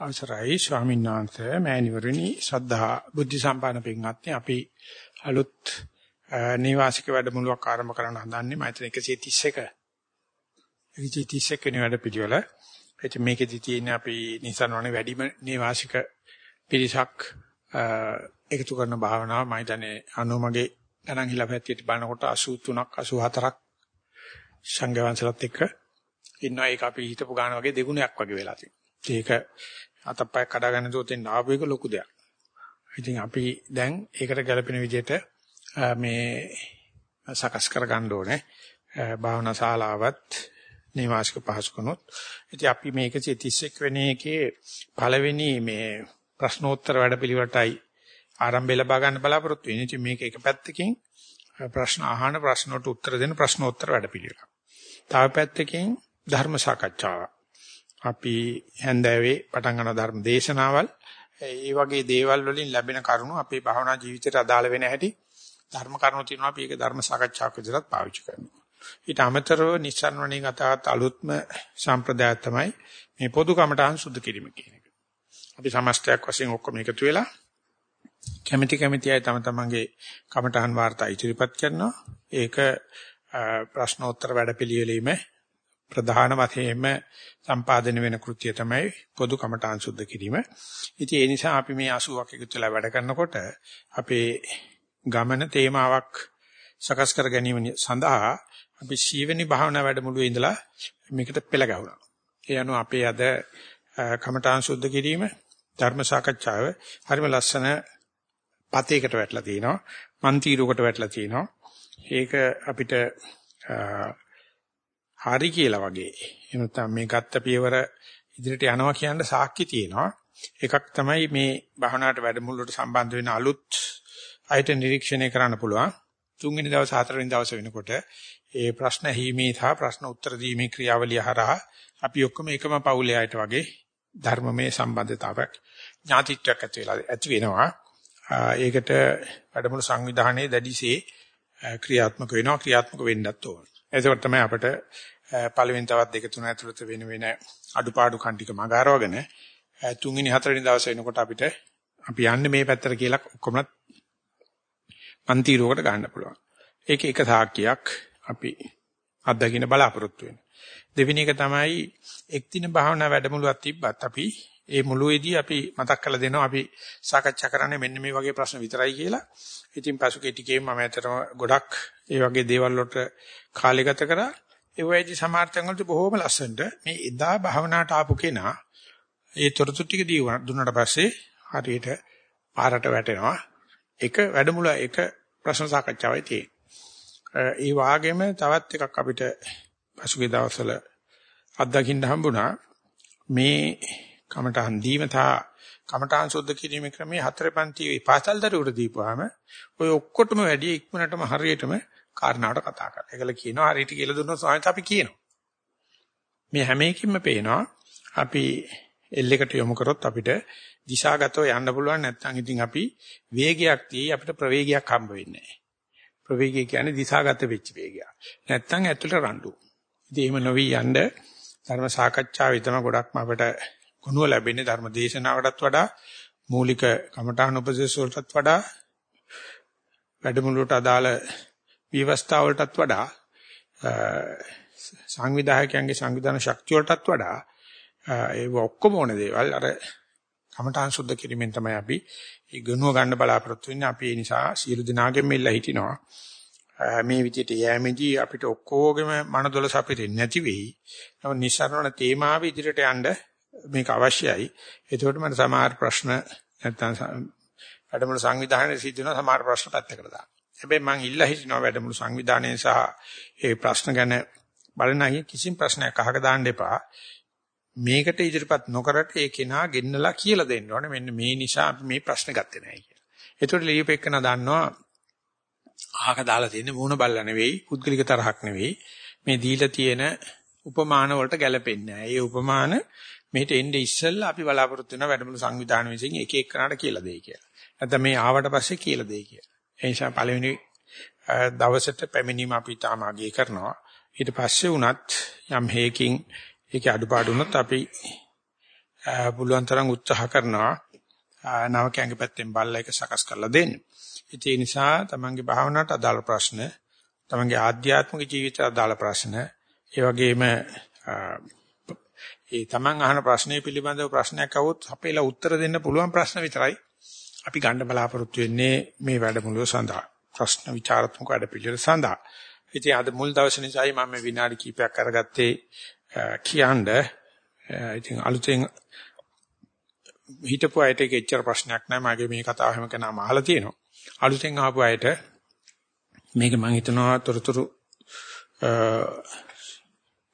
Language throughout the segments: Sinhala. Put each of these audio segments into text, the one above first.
අවසරයි ස්වාමීන් වහන්සේ මෑණිවරණි ශ්‍රද්ධා බුද්ධ සම්පන්න පින්වත්නි අපි අලුත් නිවාසික වැඩමුළුවක් ආරම්භ කරන්න හදන්නේ මෛත්‍රී 131 131 වෙනි වැඩ පිළිවෙල. ඉතින් මේකෙදි තියෙන්නේ අපි නිසන්වනේ වැඩිම නිවාසික පිරිසක් එකතු කරන භාවනාව මම හිතන්නේ අනුමගේ ගණන් හිලා පැත්තට බලනකොට 83ක් 84ක් සංඝ වංශලත් එක්ක ඉන්නවා ඒක අපි හිතපු ගාන වගේ දෙගුණයක් වගේ වෙලා තියෙනවා. ඒක අතප්පය කඩා ගන්න දෝතෙන් ආපු එක ලොකු දෙයක්. ඉතින් අපි දැන් ඒකට ගැළපෙන විදිහට මේ සකස් කර ගන්න ඕනේ. භාවනා ශාලාවත් නිවාසික පහසුකනොත්. ඉතින් අපි මේක 31 වෙනි එකේ පළවෙනි මේ ප්‍රශ්නෝත්තර වැඩපිළිවෙලටයි ආරම්භය ලබා ගන්න බලාපොරොත්තු වෙන්නේ. ඉතින් මේක එක පැත්තකින් ප්‍රශ්න අහන ප්‍රශ්නට උත්තර දෙන ප්‍රශ්නෝත්තර වැඩපිළිවෙල. තව පැත්තකින් ධර්ම සාකච්ඡාවක්. අපි හැන්දෑවේ පටන් ගන්න ධර්ම දේශනාවල් ඒ වගේ දේවල් වලින් ලැබෙන කරුණු අපේ භාවනා ජීවිතයට අදාළ වෙන හැටි ධර්ම කරුණු තියෙනවා අපි ඒක ධර්ම සාකච්ඡාවක් විදිහට පාවිච්චි කරනවා. ඊට අමතරව නිස්සාරණණී ගතවත් අලුත්ම සම්ප්‍රදාය තමයි මේ පොදු කමඨාන් සුද්ධ කිරීම කියන එක. අපි සමස්තයක් වශයෙන් ඔක්කොම එකතු වෙලා කැමැති කැමැති අය තම තමන්ගේ කමඨාන් වාර්තා ඉදිරිපත් කරනවා. ඒක ප්‍රශ්නෝත්තර වැඩපිළිවෙලීමේ ප්‍රධාන වශයෙන්ම සම්පාදනය වෙන කෘත්‍යය තමයි පොදු කමඨාන් සුද්ධ කිරීම. ඉතින් ඒ නිසා අපි මේ 80ක් එකතු වෙලා වැඩ කරනකොට අපේ ගමන තේමාවක් සකස් කර ගැනීම සඳහා අපි සීවෙනි භාවනා වැඩමුළුවේ ඉඳලා මේකට පෙළ ගැහුණා. ඒ අනුව අපේ අද කමඨාන් සුද්ධ කිරීම ධර්ම සාකච්ඡාව හරිම ලස්සන පතේකට වැටලා තිනවා. මන්තිරුවකට වැටලා තිනවා. ඒක අපිට හරි කියලා වගේ. එහෙම නැත්නම් මේ ගත්ත පියවර ඉදිරියට යනවා කියන සාක්ෂි තියෙනවා. එකක් තමයි මේ භවනාට වැඩමුළුවට සම්බන්ධ වෙන අලුත් අයිට නිරීක්ෂණය කරන්න පුළුවන්. තුන්වෙනි දවස් හතරවෙනි දවස් වෙනකොට ඒ ප්‍රශ්න හීමේ සහ ප්‍රශ්න උත්තර දීමේ ක්‍රියාවලිය හරහා අපි ඔක්කොම එකම පවුලේ අයට වගේ ධර්මමය සම්බන්ධතාවයක් ඥාතිත්වයක් ඇති වෙලා ඇති වෙනවා. ඒකට වැඩමුළු සංවිධානයේ දැඩිසේ ක්‍රියාත්මක වෙනවා ක්‍රියාත්මක වෙන්නත් ඕන. එතකොට තමයි අපිට පළවෙනි තවත් දෙක තුන ඇතුළත වෙන වෙන අඩුපාඩු කන්ටික මගහරවගෙන තුන්වෙනි හතරවෙනි දවසේ එනකොට අපිට අපි යන්නේ මේ පැත්තට කියලා ඔක්කොම පන්තිරුවකට ගන්න පුළුවන්. ඒක එක සාක්කියක් අපි අත්දකින්න බලාපොරොත්තු වෙනවා. දෙවෙනි එක තමයි එක්දින භාවනා වැඩමුළුවක් තිබ්බත් අපි ඒ මුලුවේදී අපි මතක් කරලා දෙනවා අපි සාකච්ඡා කරන්නේ මෙන්න මේ වගේ ප්‍රශ්න විතරයි කියලා. ඉතින් පසු කෙටිකේ මම ඇත්තටම ගොඩක් ඒ වගේ දේවල් වලට කාලය ගත කරා. ඒ වෙයිදි සමාර්ථයන් වලට බොහෝම ලස්සනට මේ එදා භාවනාවට ආපු කෙනා ඒ තොරතුරු ටික දුන්නාට පස්සේ හරියට පාරට වැටෙනවා. එක වැඩමුළ එක ප්‍රශ්න සාකච්ඡාවයි තියෙන්නේ. ඒ වාගේම තවත් එකක් අපිට පසුගිය දවස්වල අත්දකින්න හම්බුණා. මේ කමඨහන් දීම තා කමඨාන් සුද්ධ කිරීමේ ක්‍රමයේ හතර පන්ති පාසල් දරුවට දීපුවාම ඔය ඔක්කොටම වැඩි ඉක්මනටම හරියටම කාරණාවට කතා කරලා. ඒකල කියනවා හරියට කියලා දුන්නොත් සාහිත්‍ය අපි කියනවා. මේ හැම එකකින්ම පේනවා අපි එල් එකට යොමු කරොත් අපිට දිශාගතව යන්න පුළුවන් නැත්නම් ඉතින් අපි වේගයක් තියේ අපිට ප්‍රවේගයක් හම්බ වෙන්නේ නැහැ. ප්‍රවේගය කියන්නේ දිශාගත වෙච්ච වේගයක්. නැත්නම් ඇතුළට රණ්ඩු. ඉතින් එහෙම නොවි යන්න ධර්ම සාකච්ඡාවේ තමයි ගොඩක්ම අපිට ගුණ ලැබෙන්නේ ධර්ම දේශනාවටත් වඩා මූලික කමඨාන උපදේශ වලටත් වඩා වැඩමුළුවට අදාළ විවස්ථා වලටත් වඩා සංවිධායකයන්ගේ සංවිධාන ශක්තිය වලටත් වඩා ඒ ඔක්කොම ඕන දේවල් අර කමඨාන් සුද්ධ කිරීමෙන් තමයි අපි ඒ ගුණව ගන්න බලාපොරොත්තු වෙන්නේ අපි ඒ නිසා සියලු දිනාගෙම මෙල්ල හිටිනවා මේ විදිහට යෑමේදී අපිට ඔක්කොගෙම මනදොලස අපිට නැති වෙයි. නමුත් නිසරණ තේමාව ඉදිරියට යන්න මේක අවශ්‍යයි. ඒකට මම සමහර ප්‍රශ්න නැත්තම් වැඩමුළු සංවිධානයේ සිද්ධ වෙන සමහර ප්‍රශ්න පැත්තකට දාන්න. හැබැයි මම ඉල්ලා හිටිනවා වැඩමුළු සංවිධානයේ සහ ඒ ප්‍රශ්න ගැන බලන අය කිසිම ප්‍රශ්නයක් අහක දාන්න එපා. මේකට ඉදිරිපත් නොකරට ඒ කෙනා ගෙන්නලා කියලා දෙන්න ඕනේ. මෙන්න මේ නිසා අපි මේ ප්‍රශ්න ගත්තේ නැහැ කියලා. ඒතකොට ලියුපෙකන දන්නවා අහක දාලා තියෙන්නේ මූණ බල්ලා නෙවෙයි, පුද්ගලික තරහක් නෙවෙයි. මේ දීලා තියෙන උපමාන වලට ගැලපෙන්නේ නැහැ. ඒ උපමාන මෙහෙට එන්නේ ඉස්සෙල්ලා අපි බලාපොරොත්තු වෙන වැඩමුළු සංවිධාන විසින් එක එකනට කියලා දෙයි කියලා. නැත්නම් මේ ආවට පස්සේ කියලා දෙයි කියලා. ඒ නිසා පළවෙනි දවසට පැමිණීම අපි තාම අගය කරනවා. ඊට පස්සේ වුණත් යම් හේකින් ඒකේ අඩුපාඩු වුණොත් අපි පුළුවන් තරම් උත්සාහ කරනවා නවකයන්ගේ පැත්තෙන් බල්ලා එක සකස් කරලා දෙන්න. ඒ නිසා තමන්ගේ භාවනාවට අදාළ ප්‍රශ්න, තමන්ගේ ආධ්‍යාත්මික ජීවිතයට අදාළ ප්‍රශ්න, ඒ වගේම ඒ තමන් අහන ප්‍රශ්නේ පිළිබඳව ප්‍රශ්නයක් આવොත් අපේලා උත්තර දෙන්න පුළුවන් ප්‍රශ්න විතරයි අපි ගන්න බලාපොරොත්තු වෙන්නේ මේ වැඩමුළුව සඳහා. ප්‍රශ්න විචාරාත්මක වැඩ පිළිවෙල සඳහා. ඉතින් අද මුල් දවසේ නිසායි මම මේ විනාඩි කිහිපයක් අරගත්තේ කියන්නේ. ඉතින් අලුතෙන් හිතපු අයට ඒක එච්චර ප්‍රශ්නයක් නෑ මගේ මේ කතාව හැම කෙනාම අහලා තියෙනවා. අලුතෙන් ආපු අයට මේක මම හිතනවා තොරතුරු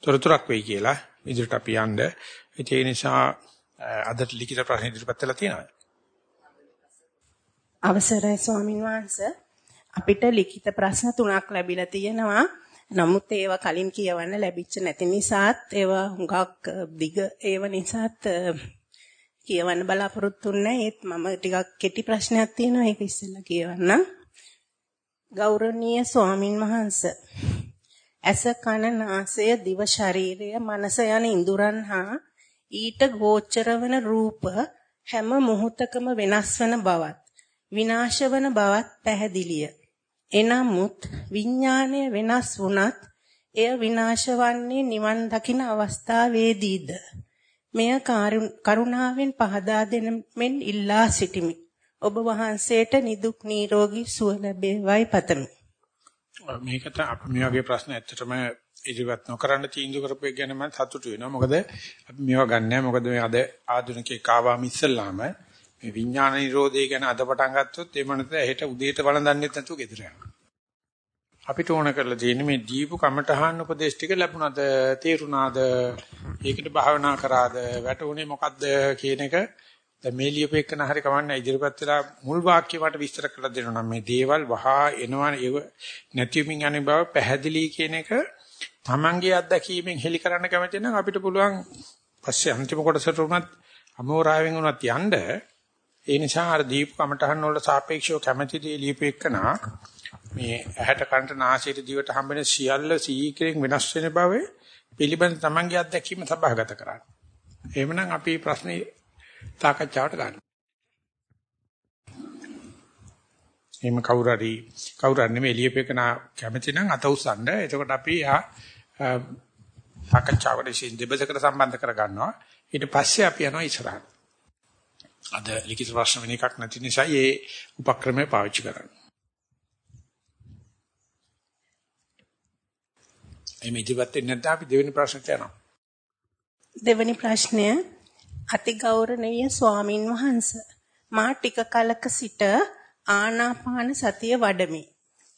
තොරතුරක් වෙයි කියලා ඉදිරියට අපි යන්න. ඒ නිසා අදට ලිඛිත ප්‍රශ්න ඉදිරිපත් කළා තියෙනවා. අවසරයි ස්වාමින් වහන්සේ අපිට ලිඛිත ප්‍රශ්න තුනක් ලැබිලා තියෙනවා. නමුත් ඒවා කලින් කියවන්න ලැබිච්ච නැති නිසාත් ඒවා හුඟක් දිග ඒව නිසාත් කියවන්න බලාපොරොත්තු නැහැ. ඒත් මම ටිකක් කෙටි ප්‍රශ්නයක් තියෙනවා. ඒක ඉස්සෙල්ලා කියවන්න. ගෞරවනීය ස්වාමින් වහන්සේ ඇස කන නාසය දිව ශරීරය මනස යන ඉඳුරන් හා ඊට ගෝචර වන රූප හැම මොහොතකම වෙනස් වන බවත් විනාශ වන බවත් පැහැදිලිය. එනමුත් විඥාණය වෙනස් වුණත් එය විනාශ වන්නේ නිවන් දකින අවස්ථාවේදීද මෙය කරුණාවෙන් පහදා දෙන මෙන් ඉල්ලා සිටිමි. ඔබ වහන්සේට නිදුක් නිරෝගී සුව ලැබේවයි පතමි. මේකට අපි මේ වගේ ප්‍රශ්න ඇත්තටම ඉදිරිපත් නොකරන්න තීන්දුව කරපු එක ගැන මම සතුටු වෙනවා. මොකද අපි මේවා ගන්නෑ. මොකද මේ අද ආධුනිකේ කාවාම ඉස්සල්ලාම මේ විඥාන නිරෝධය ගැන අද පටන් ගත්තොත් ඒ මනස හෙට උදේට වළඳන්නේ නැතුව ගෙදර යනවා. අපිට ඕන කරලා තියෙන්නේ මේ දීපු කමඨහන් උපදේශ ටික ලැබුණාද තේරුණාද ඒකට භාවනා කරාද වැටුනේ මොකද්ද කියන එක දැන් මේ ලියපෙකන හරි කවන්න ඉදිරිපත් වෙලා මුල් වාක්‍ය වට විස්තර කරලා දෙනවා නම් මේ දේවල් වහා එනවා ඒව නැතිවමින් යන බව පැහැදිලි කියන එක Tamange අත්දැකීමෙන් හෙලි කරන්න කැමති නම් අපිට පුළුවන් පස්සේ අන්තිම කොටසට උනත් අමෝරාවෙන් උනත් යන්න ඒ නිසා අර දීප කමටහන් වලට සාපේක්ෂව කැමැති දේ ලියපෙකනා මේ ඇහැට කනට නාසයට දිවට හම්බෙන සියල්ල සීක්‍රයෙන් වෙනස් වෙන බව පිළිබඳ Tamange අත්දැකීම සභාගත කරන්න. එහෙමනම් අපි ප්‍රශ්නේ සාකච්ඡාවට ගන්න. එහෙම කවුරු හරි කවුරු හරි නෙමෙයි එළියපෙකන කැමති නම් අත උස්සන්න. එතකොට අපි ආ සාකච්ඡාවට ඉසින් දෙබසකට සම්බන්ධ කර ගන්නවා. ඊට පස්සේ අපි යනවා ඉස්සරහට. අද ලිඛිත ප්‍රශ්න වෙන එකක් නැති නිසා මේ උපක්‍රමය පාවිච්චි කරන්න. එමෙ ඉදිරියට එන්නේ නැත්නම් අපි දෙවෙනි ප්‍රශ්නට යනවා. දෙවෙනි ප්‍රශ්නය අතිගෞරවනීය ස්වාමින් වහන්ස මා ටික කලක සිට ආනාපාන සතිය වඩමි.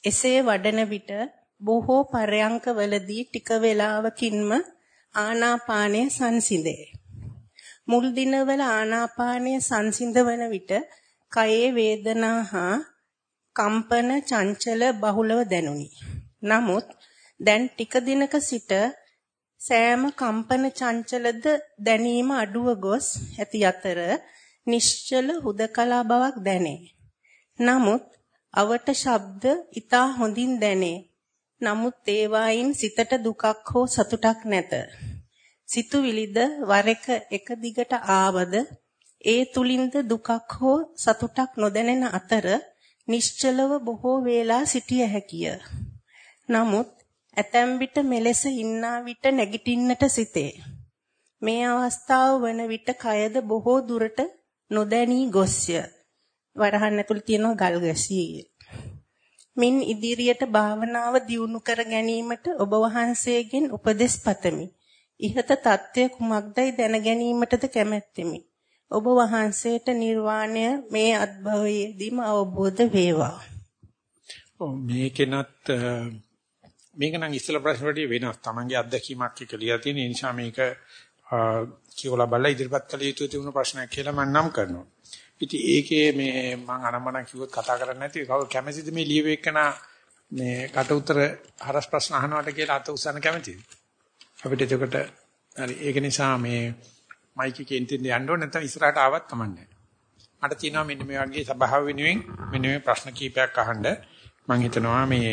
එසේ වඩන විට බොහෝ පරයන්කවලදී ටික වේලාවකින්ම ආනාපානය සංසිඳේ. මුල් දිනවල ආනාපානය සංසිඳවන විට කයේ වේදනා හා කම්පන චංචල බහුලව දැනුනි. නමුත් දැන් ටික දිනක සිට සෑම කම්පන චංචලද දැනීම අඩුව ගොස් ඇති අතර නිශ්චල හුදකලා බවක් දැනේ. නමුත් අවට ශබ්ද ඊතා හොඳින් දැනේ. නමුත් ඒවායින් සිතට දුකක් හෝ සතුටක් නැත. සිතුවිලිද වර එක එක දිගට ආවද ඒ තුලින්ද දුකක් හෝ සතුටක් නොදැනෙන අතර නිශ්චලව බොහෝ වේලා සිටිය හැකිය. නමුත් ඇතැම් විට මෙලෙස ඉන්නා විට නැගිටින්නට සිතේ. මේ අවස්ථාව වන විට කයද බොහෝ දුරට නොදැනී ගොස්ය. වරහන් ඇතුළේ තියෙන ගල් ගැසී. මින් ඉදිරියට භාවනාව දියුණු කර ගැනීමට ඔබ වහන්සේගෙන් උපදෙස් පතමි. ইহත தত্ত্বය කුමක්දයි දැන ගැනීමටද කැමැත්තෙමි. ඔබ වහන්සේට නිර්වාණය මේ අත්භවයේදීම අවබෝධ වේවා. ඔව් මේකෙනත් මේක නම් ඉස්සෙල්ලා ප්‍රශ්න වලදී වෙනස්. Tamange අත්දැකීමක් එක්ක ලියලා තියෙන නිසා මේක කියවලා බලලා ඉදිරිපත් කළ යුතු තිබුණු ප්‍රශ්නයක් කියලා මම නම් කරනවා. ඉතින් ඒකේ මේ මම අනම්මන කිව්වොත් කතා කරන්නේ නැති කවුරු කැමැතිද මේ ලියවෙකන මේ කට උතර හරස් ප්‍රශ්න අහනවට කියලා අත උස්සන්න කැමැතිද? අපිට එතකොට හරි ඒක නිසා මේ මයික් එකේ ඉන්ටින් යන්න ඕනේ නැත්නම් ඉස්සරහට ආවත් කමන්නේ. මට තියෙනවා මෙන්න මේ වගේ සභාව වෙනුවෙන් මෙන්න මේ ප්‍රශ්න කීපයක් අහන්න. මම හිතනවා මේ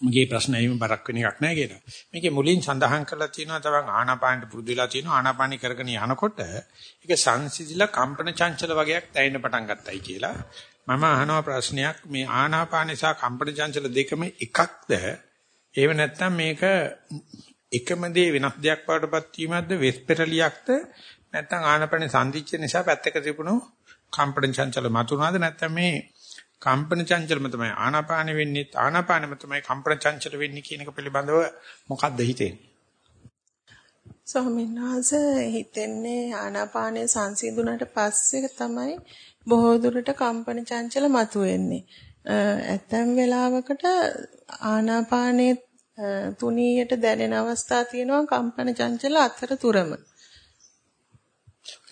මගේ ප්‍රශ්න එහෙම බරක් වෙන එකක් නෑ කියලා. මේකේ මුලින් සඳහන් කරලා තියෙනවා තවන් ආනාපානට පුරුදු වෙලා තියෙනවා ආනාපානි කරගෙන යනකොට ඒක සංසිඳිලා කම්පන චංචල වගේක් දැනෙන්න පටන් ගත්තයි කියලා. මම අහනවා ප්‍රශ්නයක් මේ ආනාපාන සහ කම්පන චංචල දෙකම එකක්ද? ඒව නැත්නම් මේක එකම දේ වෙනස් දෙයක් වඩපත් වීමක්ද වෙස්පෙරලියක්ද නැත්නම් ආනාපාන සංදිච්ච නිසා පැත්තක තිබුණු කම්පන චංචල මතුනාද නැත්නම් මේ කම්පන චංචලම තමයි ආනාපාන වෙන්නේ ආනාපානම තමයි කම්පන චංචල වෙන්නේ කියන එක පිළිබඳව මොකක්ද හිතෙන්නේ ස්වාමීන් වහන්සේ හිතෙන්නේ ආනාපානය සංසිඳුණාට පස්සේ තමයි බොහෝ දුරට කම්පන චංචල මතුවෙන්නේ. ඇතැම් වෙලාවකට ආනාපානයේ තුනීයට දැනෙන අවස්ථා තියෙනවා කම්පන චංචල අතරතුරම.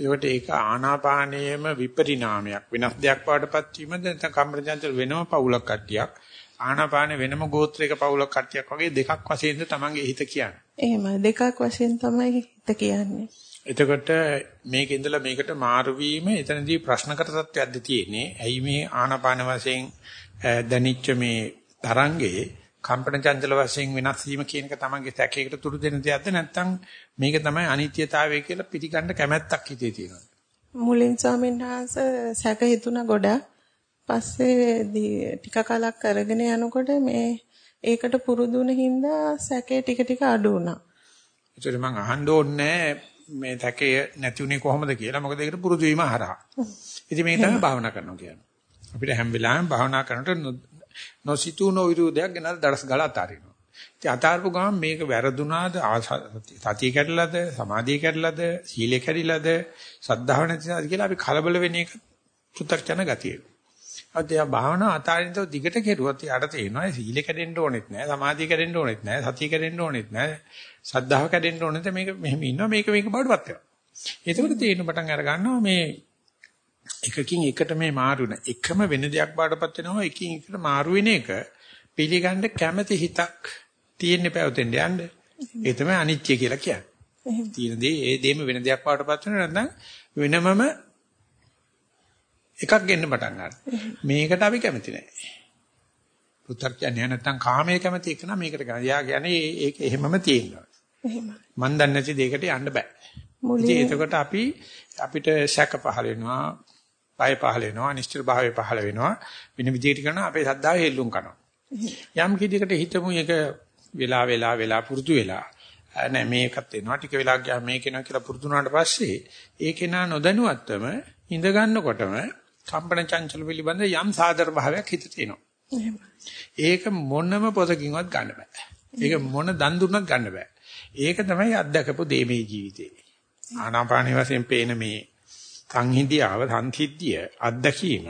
ඒකට ඒක ආනාපානයේම විපරිණාමයක් වෙනස් දෙයක් වඩපත් වීමද නැත්නම් චංචල වෙනම පවුලක් කට්ටියක් ආනාපාන වෙනම ගෝත්‍රයක පවුලක් කට්ටියක් වගේ දෙකක් වශයෙන්ද තමන්ගේ හිත කියන්නේ. එහෙමයි දෙකක් වශයෙන් තමයි හිත කියන්නේ. එතකොට මේක ඉඳලා මේකට මාරු වීම එතනදී ප්‍රශ්නකර තත්ත්වයක්ද තියෙන්නේ. ඇයි මේ ආනාපාන වශයෙන් දැනිච්ච මේ තරංගේ කම්පන චංචල වශයෙන් වෙනස් වීම කියන එක තමන්ගේ සැකයකට තුරු දෙන දෙයක්ද නැත්නම් මේක තමයි අනිත්‍යතාවය කියලා පිටිගන්න කැමැත්තක් හිතේ තියෙනවා. මුලින් ස්වාමීන් වහන්සේ සැක හිතුණා ගොඩක්. පස්සේ ටික කලක් කරගෙන යනකොට මේ ඒකට පුරුදු වෙන හින්දා සැකේ ටික ටික අඩු වුණා. ඒතර මම අහන්න ඕනේ මේ සැකේ නැති උනේ කොහොමද කියලා. මොකද ඒකට පුරුදු වීම හරහා. ඉතින් මේක තමයි භාවනා කරනවා කියන්නේ. අපිට හැම වෙලාවෙම භාවනා කරනකොට නොසිතූ නොවිරුදයක් ගැන දඩස් ගාලා අතාරිනවා. ඉතින් අතාරපු ගමන් මේක වැරදුනාද? සතිය කැඩලාද? සමාධිය කැඩලාද? සීලය කැඩිලාද? සද්ධාව නැතිද කියලා අපි කලබල වෙන එක පු탁චන ගතිය. අද යා භාවනා අතාරින්ද දිගට කෙරුවොත් යාට තේරෙනවා සීලය කැඩෙන්න ඕනෙත් නෑ සමාධිය කැඩෙන්න ඕනෙත් නෑ සතිය කැඩෙන්න ඕනෙත් නෑ සද්ධාව කැඩෙන්න ඕනෙත් මේක මෙහෙම ඉන්නවා මේක මේක බඩපත් වෙනවා. එතකොට තේරෙන පටන් අර ගන්නවා මේ එකකින් එකට මේ මාරු වෙන එකම වෙන දෙයක් බාටපත් වෙනවා එකින් එකට මාරු වෙන එක පිළිගන්න කැමැති හිතක් තියෙන්න පැවතෙන්න යන්න ඒ තමයි අනිත්‍ය කියලා කියන්නේ. තියෙන දේ ඒ දෙම වෙන දෙයක් බාටපත් වෙන නැත්නම් වෙනමම එකක් ගෙන්න පටන් ගන්නවා. මේකට අපි කැමති නැහැ. පුත්තර්ඥය නැත්නම් කාමයේ කැමති එක නම් මේකට ගන්න. යා කියන්නේ ඒක එහෙමම තියෙනවා. එහෙමයි. මන් දන්නේ නැති දෙයකට යන්න බෑ. මුලින් එතකොට අපි අපිට සැක පහල වෙනවා බය පහල වෙනවා, අනිශ්චිත භාවය පහල වෙනවා. වෙන විදිහට කරන අපේ සද්ධාව හෙල්ලුම් කරනවා. යම් කිදිකට හිතමු ඒක වෙලා වෙලා වෙලා පුරුදු වෙලා නෑ මේකත් එනවා ටික වෙලා ගියා මේක එනවා කියලා පුරුදු වුණාට පස්සේ ඒකේ නා නොදැනුවත්වම ඉඳ ගන්නකොටම කම්පන චංචල පිළිබඳ යම් සාදර භාවයක් හිතට එනවා. ඒක මොනම පොතකින්වත් ගන්න බෑ. ඒක මොන දන් දුන්නත් ගන්න බෑ. ඒක තමයි අත්දකපු දේ මේ ජීවිතේ. ආනාපාන වශයෙන් පේන මේ සංහිඳියාව සංහිද්ධිය අත්දැකීම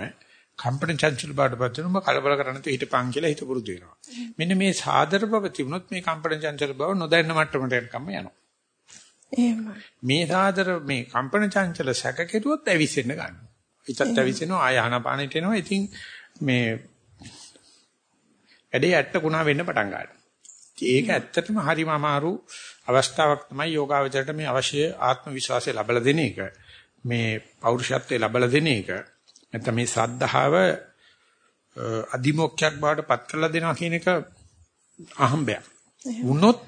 කම්පන චංචල බාටපත් වෙනම කලබල කරන්න තු හිටපන් කියලා හිත පුරුදු වෙනවා. මෙන්න මේ සාදර බව තිබුණොත් මේ කම්පන චංචල බව නොදැන්න මට්ටමට එනකම් යනවා. එහෙමයි. මේ සාදර මේ කම්පන චංචල සැක කෙරුවොත් ඇවිස්සෙන්න ගන්නවා. හිතත් ඇවිස්සෙනවා ආය ආනාපානෙට එනවා. ඉතින් මේ වැඩේ ඇට්ට කුණා වෙන්න පටන් ගන්නවා. ඒක ඇත්තටම හරිම අමාරු අවස්ථාවක් තමයි යෝගාවචරයට මේ අවශ්‍ය ආත්ම විශ්වාසය ලැබලා දෙන එක. මේ පෞරුෂත්වයේ ලැබලා දෙන එක නැත්නම් මේ ශ්‍රද්ධාව අදිමොක්ඛයක් බවට පත් කරලා දෙනවා කියන එක අහඹයක්. වුණොත්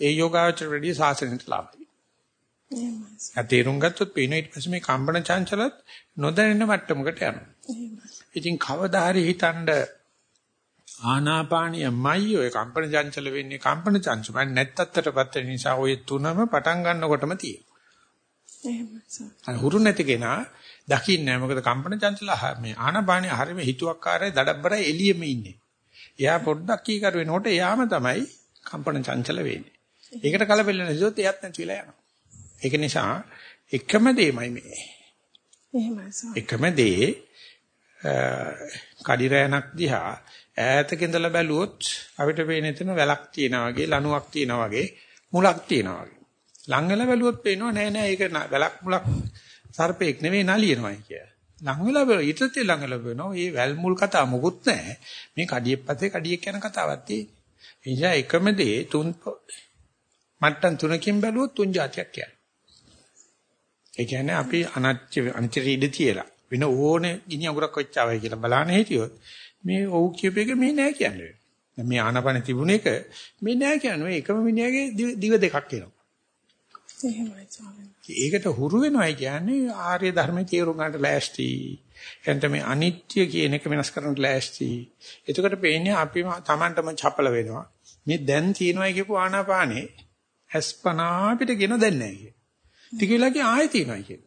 ඒ යෝගාචර රෙඩිය සාසනෙට ලාභයි. එහෙමයි. තේරුම් ගත්තොත් පේන ඊට පස්සේ මේ කම්පන චංචලත් නොදැනෙන මට්ටමකට යනවා. ඉතින් කවදා හරි හිතනද ආනාපානියමයි ඔය කම්පන චංචල වෙන්නේ කම්පන චංචල නැත්තටපත් වෙන නිසා ඔය තුනම පටන් ගන්නකොටම තියෙනවා. එහෙමයි. හුරු නැති කෙනා දකින්නේ නැහැ. මොකද කම්පන චංචල මේ ආනපානිය හරියම හිතුවක්කාරයි දඩබ්බරයි එළියෙම ඉන්නේ. එයා පොඩ්ඩක් කීකර වෙනකොට එයාම තමයි කම්පන චංචල වෙන්නේ. ඒකට කලබල නැතිවොත් එයත් නැති වෙලා යනවා. ඒක නිසා එකම දෙයමයි මේ. එහෙමයි. එකම දේ කඩිරෑනක් දිහා ඈතක ඉඳලා බැලුවොත් අපිට පේන එතන වැලක් තියෙනා වගේ ලණුවක් තියෙනා වගේ මුලක් තියෙනා වගේ. ලං වෙලා බැලුවොත් පේනවා නෑ නෑ ඒක වැලක් මුලක් සර්පෙක් නෙවෙයි නලියනවායි කිය. ලං වෙලා බලුවා ඊටත් ලං වෙලා බලනවා මේ වැල් මුල් කතා මොකුත් නෑ. මේ කඩියෙක් පස්සේ කඩියෙක් යන කතාවක් තියෙන්නේ. ඒ නිසා එකම දේ තුන් මට්ටම් තුනකින් බැලුවොත් තුන් જાතියක් කියන්නේ. ඒ කියන්නේ අපි අනච්ච අනිච්ච ඉඳ තියලා වෙන ඕනේ ගිනි අඟුරක් වෙච්චාවයි කියලා බලන්න හිටියොත් මේ ඔව් කියපේක මේ නෑ කියන්නේ. මේ ආනපන තිබුණ එක මේ නෑ කියන්නේ එකම මිනිහාගේ දිව දෙකක් එනවා. එහෙමයි ස්වාමීනි. ඒකට හුරු වෙනවයි කියන්නේ ආර්ය ධර්මයේ තේරුම් ගන්නට ලෑස්ති. එතන මේ අනිත්‍ය කියන එක වෙනස් කරන්නට ලෑස්ති. එතකොට පේන්නේ අපි Tamanටම චපල වෙනවා. මේ දැන් තියෙනවයි කියපු ආනාපානේ අස්පනා පිට කියන දැන් නැහැ කිය. ටික වෙලාවකින් ආයෙ තියෙනවයි කිය.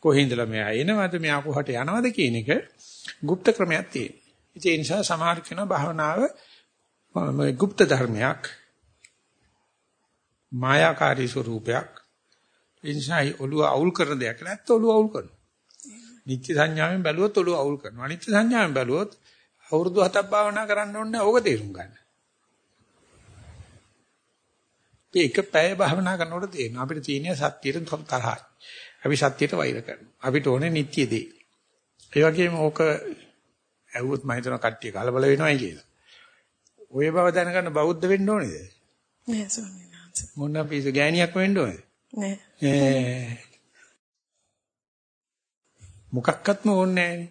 කොහේඳලා මෙයා එනවද මෙයා කොහට යනවද කියන එක গুপ্ত ක්‍රමයක් තියෙනවා. ඒ නිසා සමහර කෙනා භාවනාව গুপ্ত ධර්මයක් මායාකාරී ස්වරූපයක් එනිසායි ඔළුව අවුල් කරන දෙයක් නැත්නම් ඔළුව අවුල් කරනවා. නිත්‍ය සංඥාවෙන් බැලුවොත් ඔළුව අවුල් කරනවා. අනිත්‍ය සංඥාවෙන් බැලුවොත් අවුරුදු 7ක් භාවනා කරන්න ඕනේ ඕක තේරුම් ගන්න. ඒක පැය භාවනා කරනකොට තේරෙනවා අපිට තියෙන සත්‍යයට තරහයි. අපි සත්‍යයට වෛර කරනවා. අපිට ඕනේ නිත්‍ය දේ. ඒ වගේම ඕක ඇහුවොත් මම හිතනවා කට්ටිය කලබල වෙනවයි කියලා. ඔය බව දැනගන්න බෞද්ධ වෙන්න ඕනේද? නෑ ස්වාමීන් වහන්සේ. මොන පිස ගෑණියක් වෙන්න ඕනේද? නෑ. ඒ මොකක්වත්ම ඕනේ නෑනේ.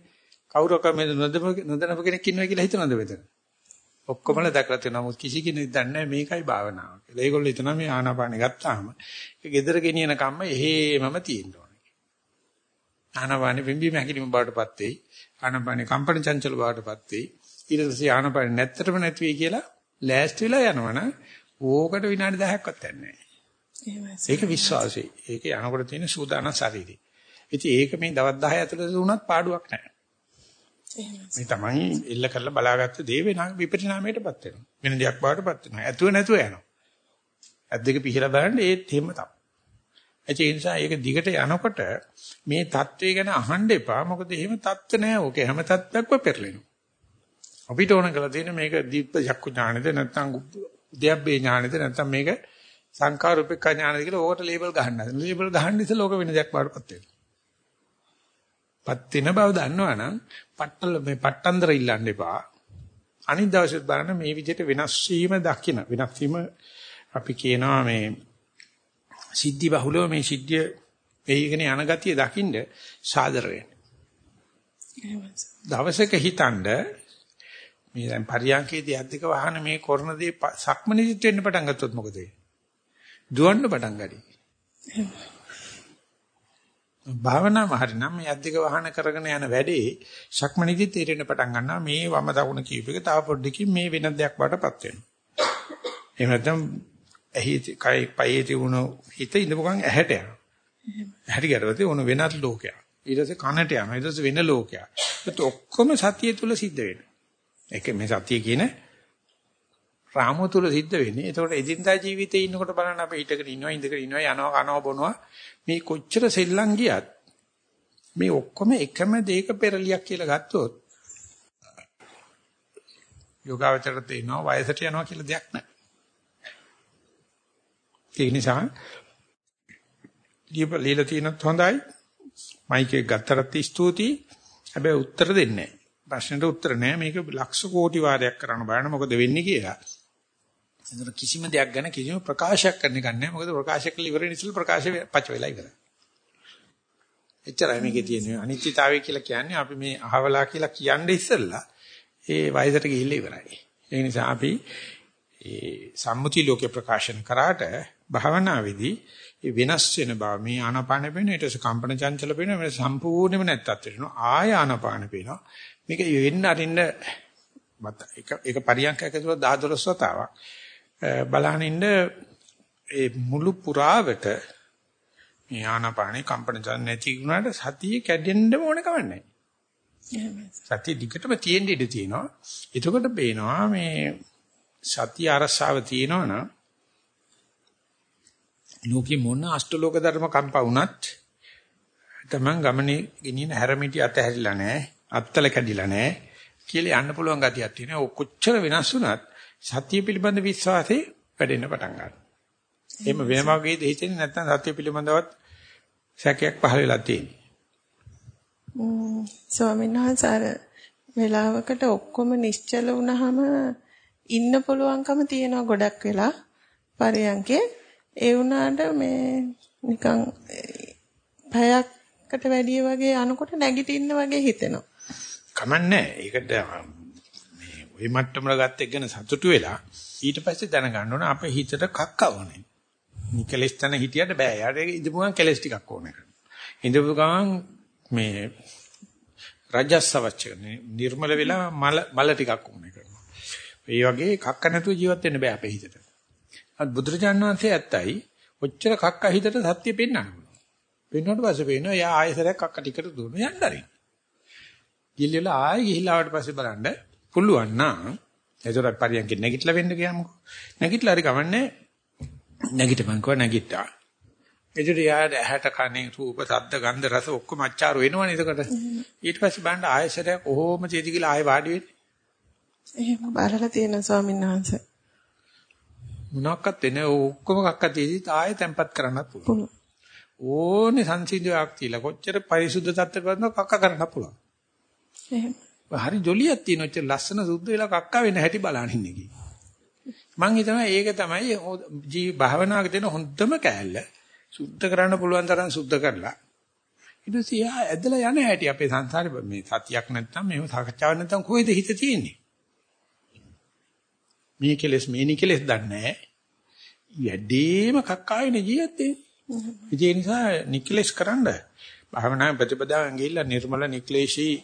කවුරක මේ නොදැනපු කෙනෙක් ඉන්නවා කියලා හිතනවද මෙතන? ඔක්කොමල දැකලා තියෙනවා. නමුත් කිසි කෙනෙක් දන්නේ නැහැ මේකයි භාවනාව කියලා. ඒගොල්ලෝ හිතනවා මේ ආනාපානෙ ගත්තාම ඒක gedara ගෙනියන කම්ම එහෙමම තියෙන්න ඕනේ. ආනාපානෙ පිම්බීම හැකිලිම බාටපත් වෙයි. ආනාපානෙ කම්පන චංචල බාටපත් වෙයි. ඊට පස්සේ ආනාපානෙ නැත්තරම නැති වෙයි කියලා ලෑස්ති වෙලා යනවනම් ඕකට විනාඩි 10ක්වත් යන්නේ නැහැ. ඒක විශ්වාසයි. ඒක යනකොට තියෙන සූදානම් ශරීරය. ඉතින් ඒක මේ දවස් 10 ඇතුළත වුණත් පාඩුවක් නැහැ. මේ තමයි ඉල්ල කරලා බලාගත්ත දේ වෙන විපරිණාමයටපත් වෙනවා. වෙන දෙයක් බාටපත් වෙනවා. ඇතුව නැතුව යනවා. ඇත් දෙක පිහලා බලන්න ඒත් එහෙම තමයි. ඒ නිසා ඒක දිගට යනකොට මේ தત્ත්වය ගැන අහන්න එපා. මොකද එහෙම தත්ත්ව නැහැ. ඕක හැම தත්ත්වයක්ම පෙරලෙනවා. අපිට ඕන කරලා තියෙන මේක දීප්ත චක්කු ඥානෙද නැත්නම් උද්‍යප්පේ ඥානෙද නැත්නම් මේක සංඛාරූපේක ඥානෙද කියලා ඕකට ලේබල් ගහන්න. ලේබල් ගහන්න ඉතින් ලෝක වෙන දෙයක් වඩපත් වෙනවා. පත් වෙන බව දන්නවනම් පට්ටල මේ පට්ටන්දර ඉල්ලන්න එපා. අනිත් දවසෙත් බලන්න මේ විදිහට වෙනස් වීම දකින්න. වෙනස් වීම අපි කියනවා මේ සිද්ධි බහුලව මේ සිද්ධිය වෙයිගෙන යන ගතිය දකින්න සාදර වෙන්න. දවසක හිතනද මේ දැන් පරියන්කේදී අද්දික වහන මේ කරන දේ සක්මනිදිත් වෙන්න පටන් ගත්තොත් මොකද වෙන්නේ? දුවන්න පටන් ගනී. භාවනාව හරිනම් මේ අධික වහන කරගෙන යන වැඩේ ශක්මණේදී තේරෙන්න පටන් ගන්නවා මේ වම දකුණ කීප එක තව පොඩ්ඩකින් මේ වෙන දෙයක් වඩටපත් වෙනවා. එහෙම නැත්නම් ඇහි කයි පයේ තිබුණු හිත ඉඳපු ගමන් ඇහැට යනවා. ඇහැට ගියරවදී ඕන වෙනත් ලෝකයක්. ඊට පස්සේ කනට යනවා. ඊට පස්සේ වෙන ලෝකයක්. ඒත් ඔක්කොම සතිය තුල සිද්ධ වෙනවා. ඒක මේ සතිය කියන රාමුව තුල සිද්ධ වෙන්නේ. ඒතකොට එදිනදා ජීවිතේ ඉන්නකොට බලන්න අපි හිටගෙන ඉන්නවා, ඉඳගෙන ඉන්නවා, යනවා, කනවා, බොනවා. මේ කොච්චර සෙල්ලම් ගියත් මේ ඔක්කොම එකම දෙයක පෙරලියක් කියලා ගත්තොත් යෝගාවචරයට තේනවා වයසට යනවා කියලා දෙයක් නැහැ. ඒ නිසා දීප ලීලා තියෙනත් හොඳයි. මයික් එක ගත්තට ස්තුතියි. හැබැයි උත්තර දෙන්නේ නැහැ. ප්‍රශ්නෙට උත්තර නැහැ. මේක ලක්ෂ කෝටි වාරයක් කරන්න බලන්න මොකද වෙන්නේ කියලා. එතන කිසිම දෙයක් ගැන කිසිම ප්‍රකාශයක් කරන්න ගන්නෑ. මොකද ප්‍රකාශ කළ ඉවරෙන ඉස්සෙල් ප්‍රකාශය පච වෙලා ඉවරයි. එච්චරයි මේකේ තියෙන්නේ. අනිත්‍යතාවය කියලා කියන්නේ අපි මේ අහවලා කියලා කියන්නේ ඉස්සෙල්ලා ඒ වයසට ගිහිල්ලා ඉවරයි. ඒ නිසා අපි ඒ සම්මුති ලෝකේ ප්‍රකාශන කරාට භාවනාවේදී ඒ වෙනස් වෙන බව මේ ආනාපාන පේන ඊට පස්සේ කම්පන චංචල පේන මේ සම්පූර්ණයෙන්ම නැත්තත් වෙනවා. ආය ආනාපාන පේනවා. මේක වෙන්න අරින්න එක එක පරියන්කයක් ඇතුළත 10 12 වතාවක් බලහන් ඉන්න ඒ මුළු පුරාවට මේ ආනාපානේ කම්පන චලන නැති වුණාට සතිය කැඩෙන්න ඕන කවන්නේ සතිය දිගටම තියෙන්න ඉඩ තියෙනවා එතකොට පේනවා මේ සතිය අරසාව තියෙනවනම් ලෝකේ මොන අෂ්ටලෝක ධර්ම කම්පා වුණත් තමන් ගමනේ ගෙනියන හැරමිටි අතහැරිලා නැහැ අත්තල කැඩිලා නැහැ කියලා යන්න පුළුවන් ගතියක් තියෙනවා. ඔය කොච්චර වෙනස් වුණත් සත්‍ය පිළිබඳ විශ්වාසය වැඩෙන්න පටන් ගන්නවා. එහෙම වෙනම වගේ දෙහිතෙන්නේ නැත්නම් සත්‍ය පිළිබඳවත් සැකයක් පහළ වෙලා තියෙන්නේ. ම්ම් ස්වාමීන් වහන්සේ අර වෙලාවකට ඔක්කොම නිශ්චල වුණාම ඉන්න පුළුවන්කම තියෙනවා ගොඩක් වෙලා පරයන්කේ ඒ වුණාට මේ නිකන් පැයකට වැඩිය වගේ යනකොට නැගිටින්න වගේ හිතෙනවා. කමන්නේ. ඒකට ওই මට්ටමල ගත්ත එක ගැන සතුටු වෙලා ඊට පස්සේ දැනගන්න ඕන අපේ හිතට කක්ක ඕනේ. නිකලස් තන හිටියට බෑ. යාට ඉඳපු ගමන් කෙලස් ටිකක් ඕනේ කරනවා. ඉඳපු ගමන් මේ රජස්සවච්ච නිර්මල වෙලා මල මල ටිකක් ඕනේ කරනවා. ඒ වගේ කක්ක නැතුව ජීවත් වෙන්න බෑ අපේ හිතට. අත් බුදුරජාණන් වහන්සේ ඇත්තයි ඔච්චර කක්ක හිතට සත්‍ය පෙන්වන්න පුළුවන්. පෙන්වුවට පස්සේ පේනවා යා ආයෙසරයක් කක්ක ටිකට දුවන යන්න හරියි. ගිහිල්ලා ආයෙ ගිහිල්ලා ආවට පස්සේ බලන්න පුළුවන් නම් එතකොට පරියන්ක නැගිටලා වෙන්න කියමුකෝ. නැගිටලා හරි ගමන්නේ නැගිටපන්කෝ නැගිට්ටා. එදිට යාට ඇහැට කනේ රූප ශබ්ද ගන්ධ රස ඔක්කොම අච්චාරු වෙනවනේ එතකොට. ඊට පස්සේ බලන්න ආයෙසරයක් ඔහොම චේති කියලා ආයෙ වාඩි වෙන්නේ. එහෙම බලලා තියෙන ස්වාමීන් වහන්සේ. මොනක්වත් වෙන්නේ ඔක්කොම කක්ක තීදි ආයෙ තැම්පත් කරන්නත් පුළුවන්. ඕනේ සංසිඳයක් තියලා කොච්චර පරිසුද්ධ තත්ත්වයකට කක්ක කරන්න පුළුවන්. එහෙම. හරි ජොලියක් තියෙන ඔච්චර ලස්සන සුද්ධ වෙලා කක්ක වෙන හැටි බලන්න ඉන්නේ කි. මං හිතනවා ඒක තමයි ජී භාවනාවක තියෙන හොඳම කෑල්ල. සුද්ධ කරන්න පුළුවන් තරම් සුද්ධ කරලා. ඊට පස්සේ යා ඇදලා යන හැටි අපේ සංසාරේ මේ සතියක් නැත්තම් මේව සාකච්ඡාවක් නැත්තම් කොහෙද හිත තියෙන්නේ? මේ කෙලස් මේ නිකලස් දන්නේ නැහැ. යැදීම කක්කායනේ ජීවිතේ. ඒ නිසා නිකලස් කරන්න භාවනා ප්‍රතිපදාවෙන් ගිහිල්ලා නිර්මල නික්ලේශී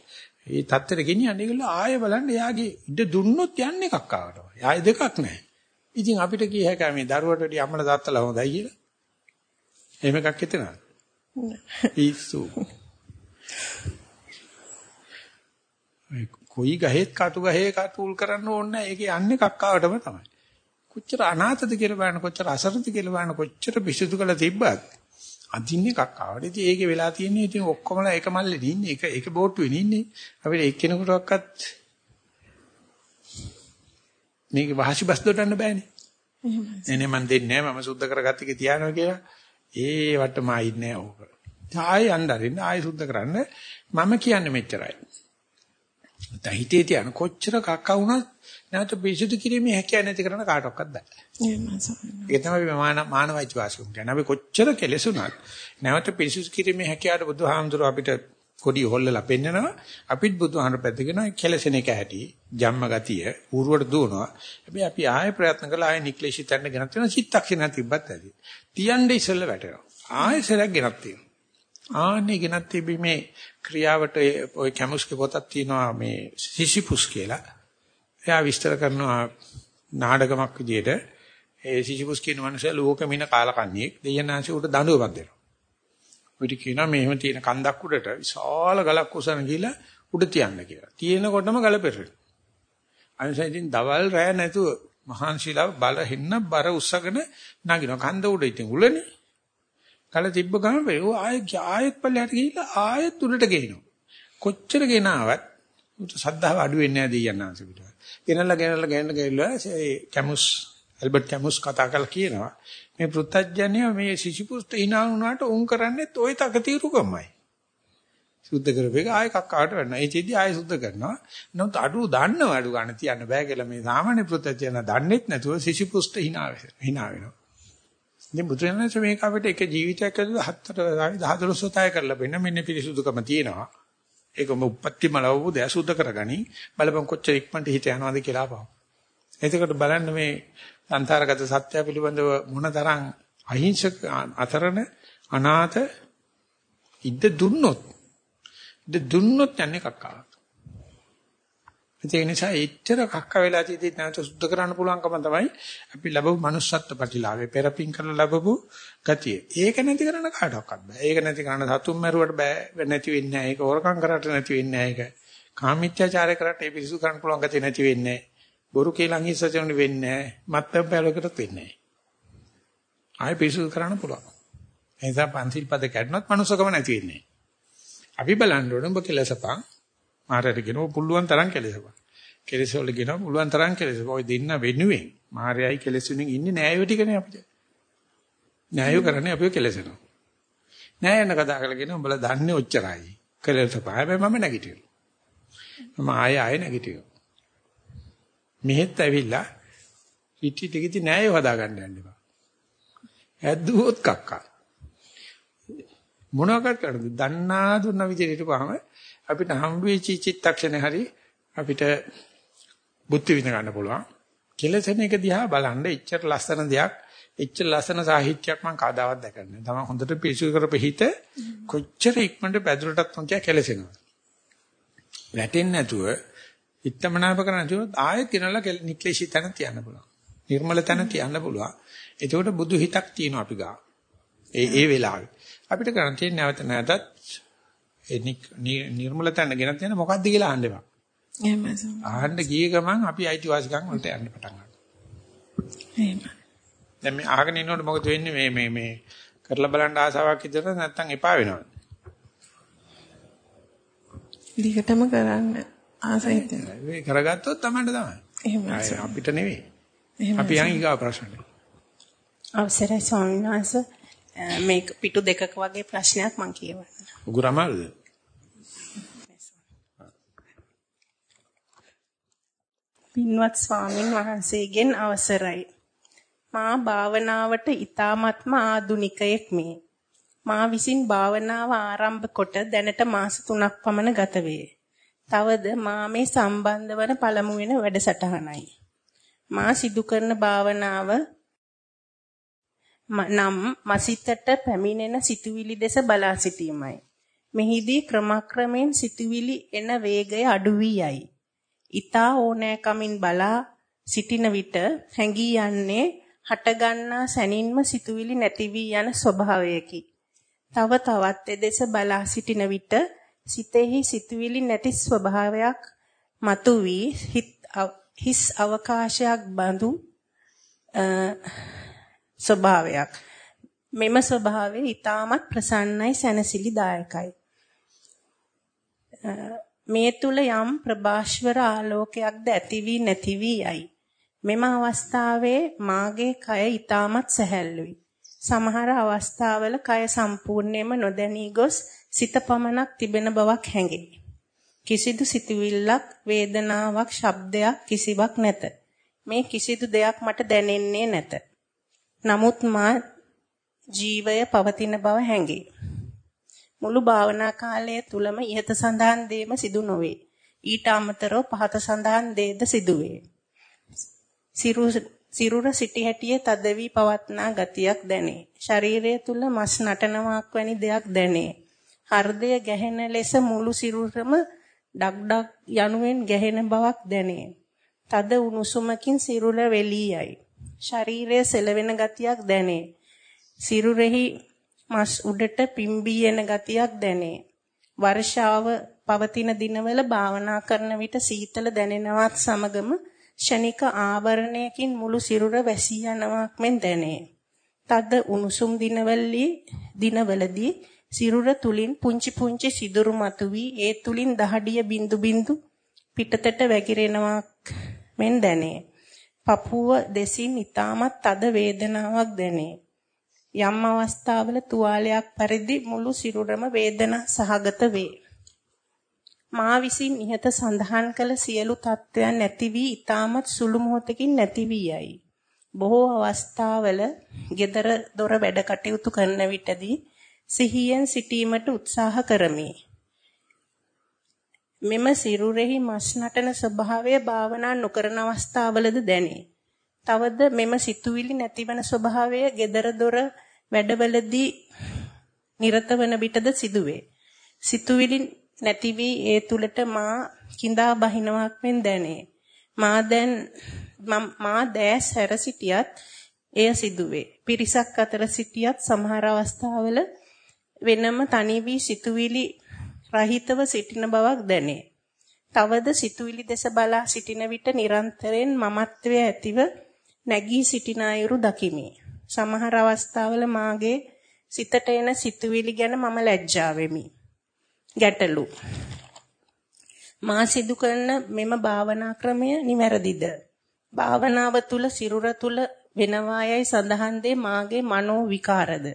ඒ தත්තර ගෙනියන්නේ ඒගොල්ලෝ ආයෙ බලන්න එයාගේ ඉඩ දුන්නොත් යන්නේ එකක් ආවට. ආයෙ දෙකක් නැහැ. ඉතින් අපිට කිය හැකියි මේ දරුවට වැඩි අම්මලා තාත්තලා හොඳයි කියලා. එහෙම එකක් හිතනවාද? පිස්සු. කොයි ගහෙත් කටු ගහේ කටුල් කරන්න ඕනේ නැහැ. ඒකේ යන්නේ කක්කාවටම තමයි. කොච්චර අනාථද කියලා බලන්න කොච්චර අසරද කියලා බලන්න කොච්චර පිසුදු කළ තිබ්බත් අදින්නේ කක්කාවට. ඉතින් ඒකේ වෙලා තියෙන්නේ ඉතින් ඔක්කොමලා එක මල්ලේ ඉන්නේ. ඒක ඒක බෝට්ටුවේ ඉන්නේ. අපිට එක්කෙනෙකුටවත් මේක වහසි බස් දොඩන්න බෑනේ. එහෙමයි. මම දෙන්නේ නැහැ මම සුද්ධ කරගත්ත එක තියානවා කියලා. ඒ වටම ආයින්නේ ඕක. ආයෙ අnderින්න ආයෙ සුද්ධ කරන්න මම කියන්නේ මෙච්චරයි. දැන් හිතේ තියන කොච්චර කක්ක වුණත් නැවත පිරිසිදු කිරීමේ හැකියාව නැති කරන කාටවත් බෑ. ඒක තමයි මානවයිච වාසියුම් කියන්නේ. අපි කොච්චර කෙලෙසුණත් නැවත පිරිසිදු කිරීමේ හැකියාවට බුදුහාමුදුරුව අපිට කොඩි හොල්ලලා පෙන්නනවා. අපිත් බුදුහාමර පැත්තගෙන කෙලසෙන එක ඇති. ජම්ම ගතිය ඌරුවට දුවනවා. හැබැයි අපි ආයෙ ප්‍රයත්න කළා ආයෙ නික්ලේශී තැන්න ගෙනත් වෙන චිත්තක්ෂණ තිබ්බත් ඇති. තියන්නේ ඉස්සෙල්ල වැටෙනවා. ආයෙ සරක් ගෙනත් තියෙනවා. ආන්නේ ගෙනත් තිබීමේ ක්‍රියාවට ඔය කැමුස්ගේ පොතක් තියෙනවා මේ සිසිපුස් කියලා. එයා විස්තර කරනවා නාඩගමක් විදියට ඒ සිසිපුස් කියන මනුස්සයා ලෝකෙමින කාලකන්ණියෙක් දෙයනාංශ උට දඬුවමක් දෙනවා. උඩ කියනවා මෙහෙම තියෙන කන්දක් උඩට විශාල ගලක් උසන ගිහලා උඩ තියන්න කියලා. තියෙනකොටම ගල පෙරෙනවා. අනිසා ඉතින් දවල් රෑ නැතුව මහාන්සිලා බල හෙන්න බර උස්සගෙන නගිනවා. කන්ද උඩ ඉතින් උලනේ. කල තිබ්බ ගමන් වේ ආයෙත් ආයෙත් පල්ලයට ගිහිල්ලා ආයෙත් උඩට ගේනවා. කොච්චර ගෙනාවත් උට සද්ධාව අඩු වෙන්නේ නැහැ දෙයයන්ාංශ පිට. ගෙනල්ලා ගෙනල්ලා ගෙනල්ලා ගෙනල්ලා ඒ කැමුස් ඇල්බර්ට් කැමුස් කතා කරලා කියනවා මේ පෘථජ්ජන්‍ය මේ සිසිපුස්ත hina වුණාට උන් කරන්නේත් ওই තකතිරුකමයි. සුද්ධ කරපේක ආයෙ කක්කාට වෙන්න. ඒ චෙදි ආයෙ සුද්ධ කරනවා. නමුත් අඩු දන්නව අඩු ගන්න තියන්න බෑ කියලා මේ සාමාන්‍ය පෘථජ්ජන දන්නේත් නැතුව සිසිපුස්ත hina hina වෙනවා. ඉතින් බුදුරජාණන් මේක අපිට එක ජීවිතයක් ඇතුළත හතර 14 සතය කරලා බෙන්න මෙන්න පිරිසුදුකම තියෙනවා. ඒකම උපත්තිම ලවපු දේ අසුද්ධ කරගනි බලපන් කොච්චර ඉක්මනට හිත යනවාද කියලා අපව. එතකොට බලන්න මේ සංසාරගත සත්‍ය පිළිබඳව මොනතරම් අහිංසක අතරන අනාථ ඉද්ද දුන්නොත් ඉද්ද දුන්නොත් යන්නේ කක්කා. ඒ නිසා එච්චර කක්ක වෙලා තියෙද්දි නැවත සුද්ධ කරන්න පුළුවන්කම තමයි අපි ලැබපු manussත්ත්ව ප්‍රතිලාභේ පෙරපින් කරලා ලැබපු ගතිය. ඒක නැති කරන්න කාටවත් බෑ. ඒක නැති කරන්න සතුම් මරුවට බෑ නැති වෙන්නේ නැහැ. ඒක හොරකම් කරාට නැති වෙන්නේ නැහැ. ඒක කාමීත්‍යාචාරය කරාට ඒ පිසු කරන්න පුළුවන් ගතිය නැති වෙන්නේ නැහැ. බොරු කේලම් හිස්සචන වෙන්නේ නැහැ. මත්පැන් පැලකටත් වෙන්නේ නැහැ. ආයෙ පිසු කරන්න පුළුවන්. ඒ නිසා පන්සිල් පද කැඩනොත් manussකම නැති වෙන්නේ. අපි බලන්න ඕනේ ඔබ කෙලසපන් මාරයට කියනවා පුළුවන් තරම් කෙලෙසපන්. කෙලෙසවල කියනවා පුළුවන් තරම් කෙලෙසපන්. ඔය දෙන්න වෙනුවෙන් මාරයයි කෙලෙසුණින් ඉන්නේ නෑයෝ ටිකනේ අපිට. නෑයෝ කරන්නේ අපිව කෙලෙසනවා. නෑයන කතා කරලා කියනවා උඹලා දන්නේ ඔච්චරයි. කෙලෙසපන්. හැබැයි මම නැගිටිනවා. මම ආයෙ ආයෙ නැගිටිනවා. මෙහෙත් ඇවිල්ලා පිටි ටිකටි නෑයෝ හදාගන්න යන්න එපා. ඇද්දුවොත් කක්කා. මොනවාකට කරද? දන්නා දුන්න විදිහට හිටපුවාම අපිට හම් වෙච්ච චිත්තක්ෂණේ හරි අපිට බුද්ධ විඳ ගන්න පුළුවන්. කෙලසෙන එක දිහා බලන්න එච්චර ලස්සන දෙයක් එච්චර ලස්සන සාහිත්‍යයක් මම කවදාවත් දැකලා නැහැ. තමයි හොඳට පිසු කරපෙහිත කොච්චර ඉක්මනට පැදුරටත් මොකිය කෙලසෙනවා. වැටෙන්නේ නැතුව ඉත්තමනාප කරන නැතුව ආයෙත් ගෙනල්ලා නික්ලේශී තැන තියන්න පුළුවන්. නිර්මල තැන තියන්න පුළුවන්. එතකොට බුදු හිතක් තියෙනවා අපි ගා. ඒ ඒ වෙලාවේ. අපිට කරන් තියෙන නැවත නැවතත් ඒ නිර්මල තැන ගෙන තියෙන මොකද්ද කියලා අහන්න එපා. එහෙමයි. අහන්න ගිය ගමන් අපි අයිතිවාසිකම් වලට යන්න පටන් ගන්නවා. එහෙමයි. දැන් මේ අහගෙන ඉන්නකොට මොකද වෙන්නේ මේ මේ මේ කරලා බලන්න ආසාවක් ඉදර නැත්තම් එපා වෙනවද? දිගටම කරන්න ආසයි තියෙනවා. කරගත්තොත් Tamanට තමයි. එහෙමයි. අපිට නෙවෙයි. එහෙමයි. අපි යන් ඊගා ප්‍රශ්නෙට. අවසරයි ස්වාමීන් වහන්සේ මේක පිටු දෙකක වගේ ප්‍රශ්නයක් මම කියවන්න. උගුරමල්ද? පින්වත් ස්වාමින් වහන්සේගෙන් අවසරයි. මා භාවනාවට ඊ타ත්ම ආදුනිකයෙක් මේ. මා විසින් භාවනාව ආරම්භ කොට දැනට මාස 3ක් පමණ ගත වේ. තවද මා මේ සම්බන්ධ වන පළමු වෙන වැඩසටහනයි. මා සිදු කරන භාවනාව නම් මසිතට පැමිණෙන සිතුවිලි දෙස බලා සිටීමයි. මෙහිදී ක්‍රමක්‍රමයෙන් සිතුවිලි එන වේගය අඩු වී යයි. ඊතා ඕනෑකමින් බලා සිටින විට හැඟී යන්නේ හටගන්නා සැනින්ම සිතුවිලි නැති වී යන ස්වභාවයකි. තව තවත් එදෙස බලා සිටින විට සිතෙහි සිතුවිලි නැති ස්වභාවයක් මතුවී හිස් අවකාශයක් බඳු ස්වභාවයක්. මෙම ස්වභාවය ඊටමත් ප්‍රසන්නයි සැනසිලිදායකයි. මේ තුල යම් ප්‍රභාෂ්වර ආලෝකයක්ද ඇති වී නැති වී යයි. මෙම අවස්ථාවේ මාගේ කය ඊටමත් සැහැල්ලුයි. සමහර අවස්ථාවල කය සම්පූර්ණයෙන්ම නොදැනී ගොස් සිත පමණක් තිබෙන බවක් හැඟේ. කිසිදු සිතුවිල්ලක්, වේදනාවක්, ශබ්දයක් කිසිවක් නැත. මේ කිසිදු දෙයක් මට දැනෙන්නේ නැත. නමුත් මා ජීවය පවතින බව හැඟේ. මුළු භාවනා කාලය තුලම ইহත සඳහන් දේම සිදු නොවේ. ඊට අමතරව පහත සඳහන් දේද සිදුවේ. සිරුර සිටි හැටියේ තද වී පවත්නා ගතියක් දැනේ. ශරීරය තුල මස් නටනවාක් වැනි දෙයක් දැනේ. හෘදය ගැහෙන ලෙස මුළු සිරුරම ඩක් ඩක් යනුවෙන් ගැහෙන බවක් දැනේ. තද උණුසුමකින් සිරුර වෙලී යයි. ශරීරය සෙලවෙන ගතියක් දැනේ. සිරුරෙහි මස් උඩට පිම්බී එන ගතියක් දැනේ. වර්ෂාව පවතින දිනවල භාවනා කරන විට සීතල දැනෙනවත් සමගම ෂණික ආවරණයකින් මුළු සිරුර වැසී යනවක් මෙන් දැනේ. තද උණුසුම් දිනවලදී දිනවලදී සිරුර තුලින් පුංචි පුංචි සිදුරු මතුවී ඒ තුලින් දහඩිය බිඳු බිඳු පිටතට වැగిරෙනවක් මෙන් දැනේ. පපුව දෙසින් ඊටමත් තද වේදනාවක් දැනේ. යම් අවස්ථාවල තුවාලයක් පරිදි මුළු සිරුරම වේදනා සහගත වේ. මා විසින් ඉහත සඳහන් කළ සියලු තත්ත්වයන් නැති වී ඊටමත් සුළු මොහොතකින් නැති වී යයි. බොහෝ අවස්ථාවල gedara දොර වැඩ කටයුතු කරන විටදී සිහියෙන් සිටීමට උත්සාහ කරමි. මෙම සිරුරෙහි මස් නටන ස්වභාවය භාවනා නොකරන අවස්ථාවලද දැනේ. තවද මෙම සිතුවිලි නැතිවන ස්වභාවය gedara dora වැඩවලදී නිරතවන විටද සිදුවේ. සිතුවිලි නැති වී ඒ තුලට මා කිඳා බහිනවක් මෙන් දැනේ. මා දැන් මා දැස් හැර සිටියත් එය සිදුවේ. පිරිසක් අතර සිටියත් සමහර අවස්ථාවල වෙනම තනි වී සිතුවිලි රහිතව සිටින බවක් දැනේ. තවද සිතුවිලි දෙස බලා සිටින විට නිරන්තරයෙන් මමත්වයේ ඇතිව නැගී සිටින අයුරු දකිමි. සමහර අවස්ථාවල මාගේ සිතට එන සිතුවිලි ගැන මම ලැජ්ජා වෙමි. ගැටලු. මා සිදු කරන මෙම භාවනා ක්‍රමය නිවැරදිද? භාවනාව තුල සිරුර තුල වෙනවායයි සඳහන් දේ මාගේ මනෝ විකාරද?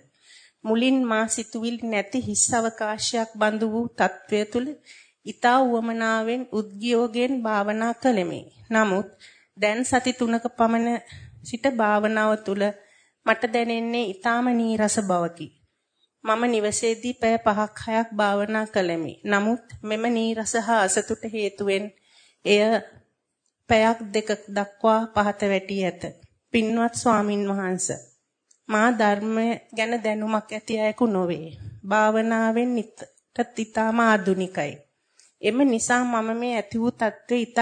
මුලින් මා සිතුවිලි නැති හිස් අවකාශයක් බඳු වූ తත්වය තුල ඊතා උවමනාවෙන් උද්ගියෝගෙන් භාවනා කළෙමි. නමුත් දැන් සති 3ක පමණ සිට භාවනාව තුල මට දැනෙන්නේ ඊ타ම නීරස බවකි. මම නිවසේදී පැය 5ක් 6ක් භාවනා කළෙමි. නමුත් මෙම නීරස හා අසතුට හේතුවෙන් එය පැයක් දෙක දක්වා පහත වැටි ඇත. පින්වත් ස්වාමින් වහන්සේ මා ධර්මය ගැන දැනුමක් ඇති අයෙකු නොවේ. භාවනාවෙන් නිතර ඊටම ආදුනිකයි. එම නිසා මම මේ ඇති වූ தત્ත්වය ඊට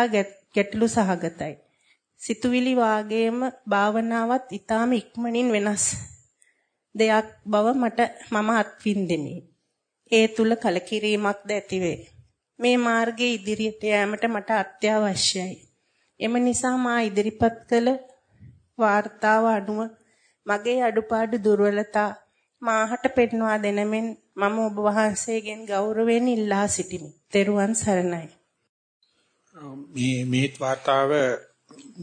ගැටලු සහගතයි. සිතුවිලි වාගේම භාවනාවත් ඊටම ඉක්මනින් වෙනස් දෙයක් බව මට මම අත්විඳෙමි. ඒ තුල කලකිරීමක්ද ඇතිවේ. මේ මාර්ගයේ ඉදිරියට යාමට මට අත්‍යවශ්‍යයි. එම නිසා මා ඉදිරිපත් කළ වාර්තාව අනුව මගේ අඩුපාඩු දුර්වලතා මාහට පෙන්වා දෙනමෙන් මම ඔබ වහන්සේගෙන් ගෞරවයෙන් ඉල්ලා සිටිමි. ත්වන් සරණයි. මේ මේ වාතාව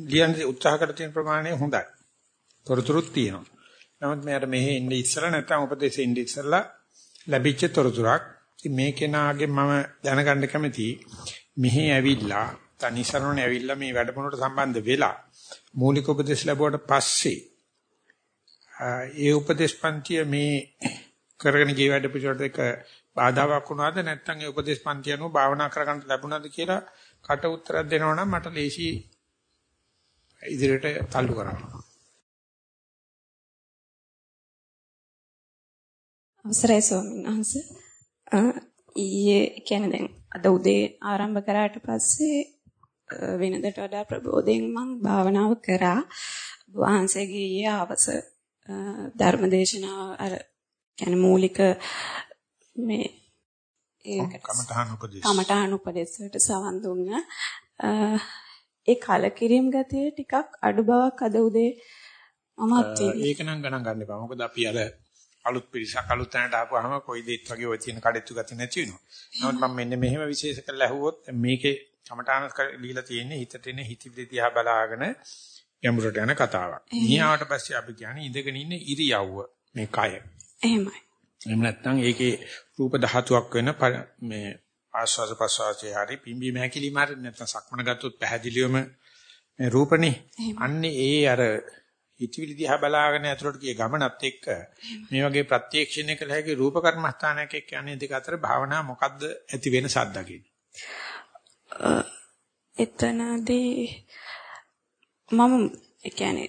ලියන්න උත්සාහ කර තියෙන ප්‍රමාණය හොඳයි. තොරතුරුත් තියෙනවා. නමුත් මෙයාට මෙහෙ ඉන්නේ ඉස්සලා නැත්නම් උපදේශෙ ඉන්නේ ඉස්සලා ලැබිච්ච තොරතුරක්. ඉතින් මේ කෙනාගේ මම දැනගන්න කැමතියි මෙහෙ ඇවිල්ලා තනිසරණේ ඇවිල්ලා මේ වැඩමුළුවට සම්බන්ධ වෙලා මූලික උපදේශ ලැබුවට පස්සේ ඒ උපදේශ පන්තිය මේ කරගෙන ගිය වැඩ පිළිවෙලට එක බාධාවක් වුණාද නැත්නම් ඒ උපදේශ පන්තිය අනුව භාවනා කරගන්න ලැබුණාද කියලා කට උත්තරයක් දෙනවා නම් මට ලේසි ඉදිරියට තල්ලු කරන්න. අවසරයි ස්වාමීන් වහන්සේ. ඊයේ කියන්නේ දැන් අද උදේ ආරම්භ කරාට පස්සේ වෙනදට වඩා ප්‍රබෝධයෙන් මම භාවනාව කරා. වහන්සේගේ ඊයේ අවස ධර්මදේශනාව අර කියන්නේ මූලික මේ ඒකට කමඨහන උපදේශ කමඨහන උපදේශයට සවන් දුන්න ඒ කලකිරීම ගතිය ටිකක් අඩු බවක් අද උදේ මම අත්විඳි. ඒක නම් ගණන් ගන්න එපා. මොකද අපි අර අලුත් පිරිසක් අලුත් තැනට ආපුවාම කොයි දෙයක් වගේ ඔය තියෙන කඩਿੱතු ගති නැති වෙනවා. නමුත් මම මෙන්න මෙහෙම විශේෂ කරලා ඇහුවොත් මේකේ කමඨාන ලියලා තියෙන්නේ හිතට එන හිතවිලි දිහා බලාගෙන යමුරට යන කතාවක්. ඊයාවට පස්සේ අපි කියන්නේ ඉඳගෙන ඉන්න ඉරියව්ව මේ කය. එහෙමයි. එහෙම නැත්නම් ඒකේ රූප ධාතුවක් වෙන මේ ආස්වාද ප්‍රසවාසයේ හරි පිම්බීම හැකිලිම හරි නැත්නම් සක්මන ගත්තොත් පැහැදිලිවම මේ රූපනේ. අන්නේ ඒ අර හිතවිලි දිහා බලාගෙන ඇතුළට ගිය ගමනත් එක්ක මේ වගේ ප්‍රත්‍යක්ෂණය කළ හැකි රූප කර්මස්ථානයක් එක්ක යන්නේ දෙක අතර භාවනා මොකද්ද ඇති වෙන සද්දකින් එතනදී මම ඒ කියන්නේ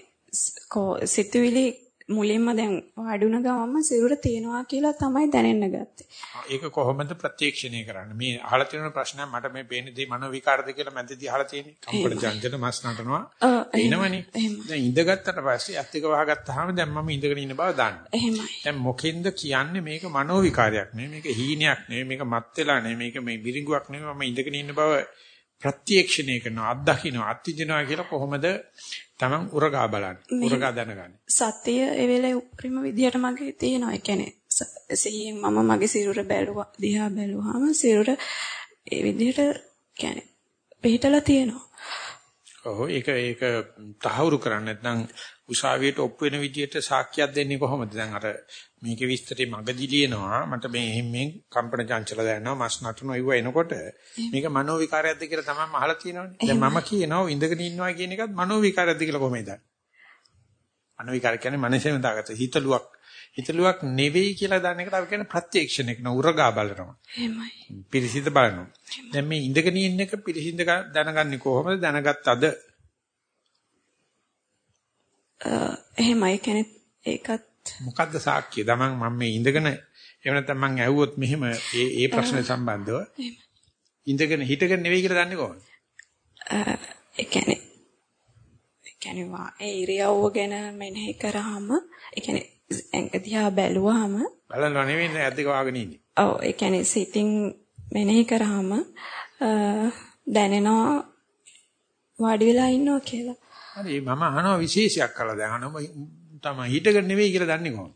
සිතුවිලි මුලින්ම දැන් වාඩුණ ගමම සිරුර තියනවා කියලා තමයි දැනෙන්න ගත්තේ. ඒක කොහොමද ප්‍රත්‍යක්ෂණය කරන්නේ? මේ අහලා තියෙන ප්‍රශ්නයක් මට මේ පේන දේ මනෝ විකාරද කියලා මැදදී අහලා තියෙන්නේ. කම්පන ජංජන මස් නටනවා. එනවනේ. දැන් ඉඳගත්තට පස්සේ අත් එක වහගත්තාම දැන් මම ඉඳගෙන ඉන්න බව දන්න. එහෙමයි. දැන් මොකෙන්ද කියන්නේ මේක මනෝ විකාරයක් නෙවෙයි මේක හීනයක් නෙවෙයි මේක මත් වෙලා නෙවෙයි මේක මේ බිරිඟුවක් නෙවෙයි මම ඉඳගෙන ඉන්න බව ප්‍රත්‍යක්ෂණය කරනවා අත්දකින්නවා අත්විඳිනවා කියලා කොහොමද Taman උරගා බලන්නේ උරගා දැනගන්නේ? සත්‍ය ඒ වෙලේ උපරිම විදියට මගේ තියෙනවා. ඒ කියන්නේ සිහියෙන් මම මගේ සිරුර බැලුවා දිහා බැලුවාම සිරුර ඒ විදියට කියන්නේ පිටලා තියෙනවා. ඔව් ඒක ඒක තහවුරු කරන්න නැත්නම් උසාවියට ඔප්පු වෙන විදියට සාක්ෂියක් දෙන්නේ කොහොමද? දැන් අර මේකේ විස්තරේ මගදී ලියනවා. මට මේ හිම්මෙන් කම්පන චංචල දැනෙනවා. මස් නටනවා ඉව එනකොට මේක මනෝ විකාරයක්ද කියලා තමයි අහලා තියෙනවනේ. දැන් මම කියනවා ඉඳගෙන ඉන්නවා කියන එකත් මනෝ විකාරයක්ද කියලා කොහොමද මනෝ විකාර කියන්නේ මනසෙන් දාගත්ත හිතලුවක්. හිතලුවක් නෙවෙයි කියලා දන්න එකට අපි කියන්නේ ප්‍රත්‍යක්ෂණය කරන උරගා බලනවා. එහෙමයි. පිරිසිඳ බලනවා. දැන් මේ ඉඳගෙන ඉන්න එක පිරිසිඳ දැනගන්නේ කොහොමද? දැනගත්තද? එහෙමයි. කියන්නේ ඒකත් මොකද්ද සාක්කිය? තමන් මම මේ ඉඳගෙන එහෙම නැත්නම් මං ඇහුවොත් මෙහෙම ඒ ඒ ප්‍රශ්නේ සම්බන්ධව ඉඳගෙන හිටගෙන නෙවෙයි කියලා දන්නේ කොහොමද? ඒ කියන්නේ ඒ කියන්නේ වා ඒ ඉරියව්ව ගැන මෙනෙහි කරාම ඒ කියන්නේ ඇඟ දිහා බැලුවාම බලනවා නෙවෙයි ඇද්දක වාගෙන ඉන්නේ. ඔව් ඒ කියන්නේ සිතින් මෙනෙහි කරාම දැනෙනවා වාඩි වෙලා ඉන්නවා කියලා. හරි මම අහනවා විශේෂයක් කළා දැන් අහනවා තමයි හිටගෙන නෙවෙයි කියලා දන්නේ කොහොමද?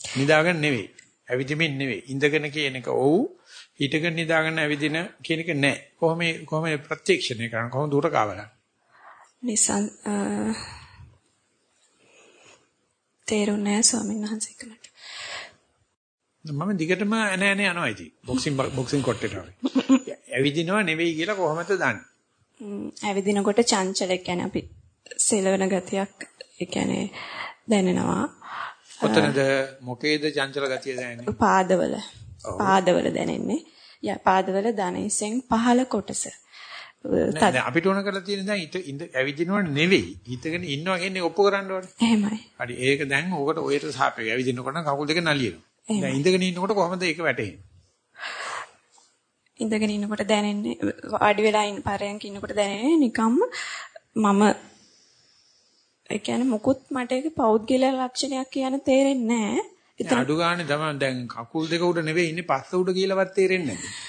නිදාගෙන නෙවෙයි. ඇවිදිමින් නෙවෙයි. ඉඳගෙන කියන එක ඔව්. හිටගෙන නිදාගෙන ඇවිදින කියන එක නෑ. කොහොම කොහොම ප්‍රත්‍යක්ෂණය කරන්නේ? කොහොම දුර කාවලා? නිසන් තේරුණා ස්වාමීන් වහන්සේ කමට. මම දිගටම ඇන ඇන යනවා ඉතින්. බොක්සින් බොක්සින් කොට්ටේට වගේ. ඇවිදිනවා නෙවෙයි කියලා කොහොමද දන්නේ? ඇවිදිනකොට චංචල කියන්නේ අපි සෙලවෙන ගතියක් ඒ කියන්නේ දැනෙනවා. කොතනද මොකේද චංචල ගතිය දැනෙන්නේ? පාදවල. පාදවල දැනෙන්නේ. යා පාදවල දණහිසෙන් පහළ කොටස. නෑ අපිට ඕන කරලා තියෙන දැන් හිත ඉඳ ඇවිදිනව නෙවෙයි. හිතගෙන ඉන්නවා කියන්නේ ඔප්පු කරන්න ඕනේ. එහෙමයි. හරි ඒක දැන් ඕකට ඔයට සාපේක්ෂව ඇවිදිනකොට නම් කකුල් දෙක නලියනවා. දැන් ඉඳගෙන ඉන්නකොට කොහොමද ඒක වැටෙන්නේ? ඉඳගෙන ඉන්නකොට දැනෙන්නේ වාඩි වෙලා ඉන්න පරයන්ක ඉන්නකොට දැනෙන්නේ නිකම්ම මම ඒ කියන්නේ මුකුත් මට ඒක පෞද්ගල ලක්ෂණයක් කියන තේරෙන්නේ නැහැ. දැන් අඩු ගානේ තමයි දැන් කකුල් දෙක උඩ නෙවෙයි ඉන්නේ පස්ස උඩ කියලාවත් තේරෙන්නේ නැහැ.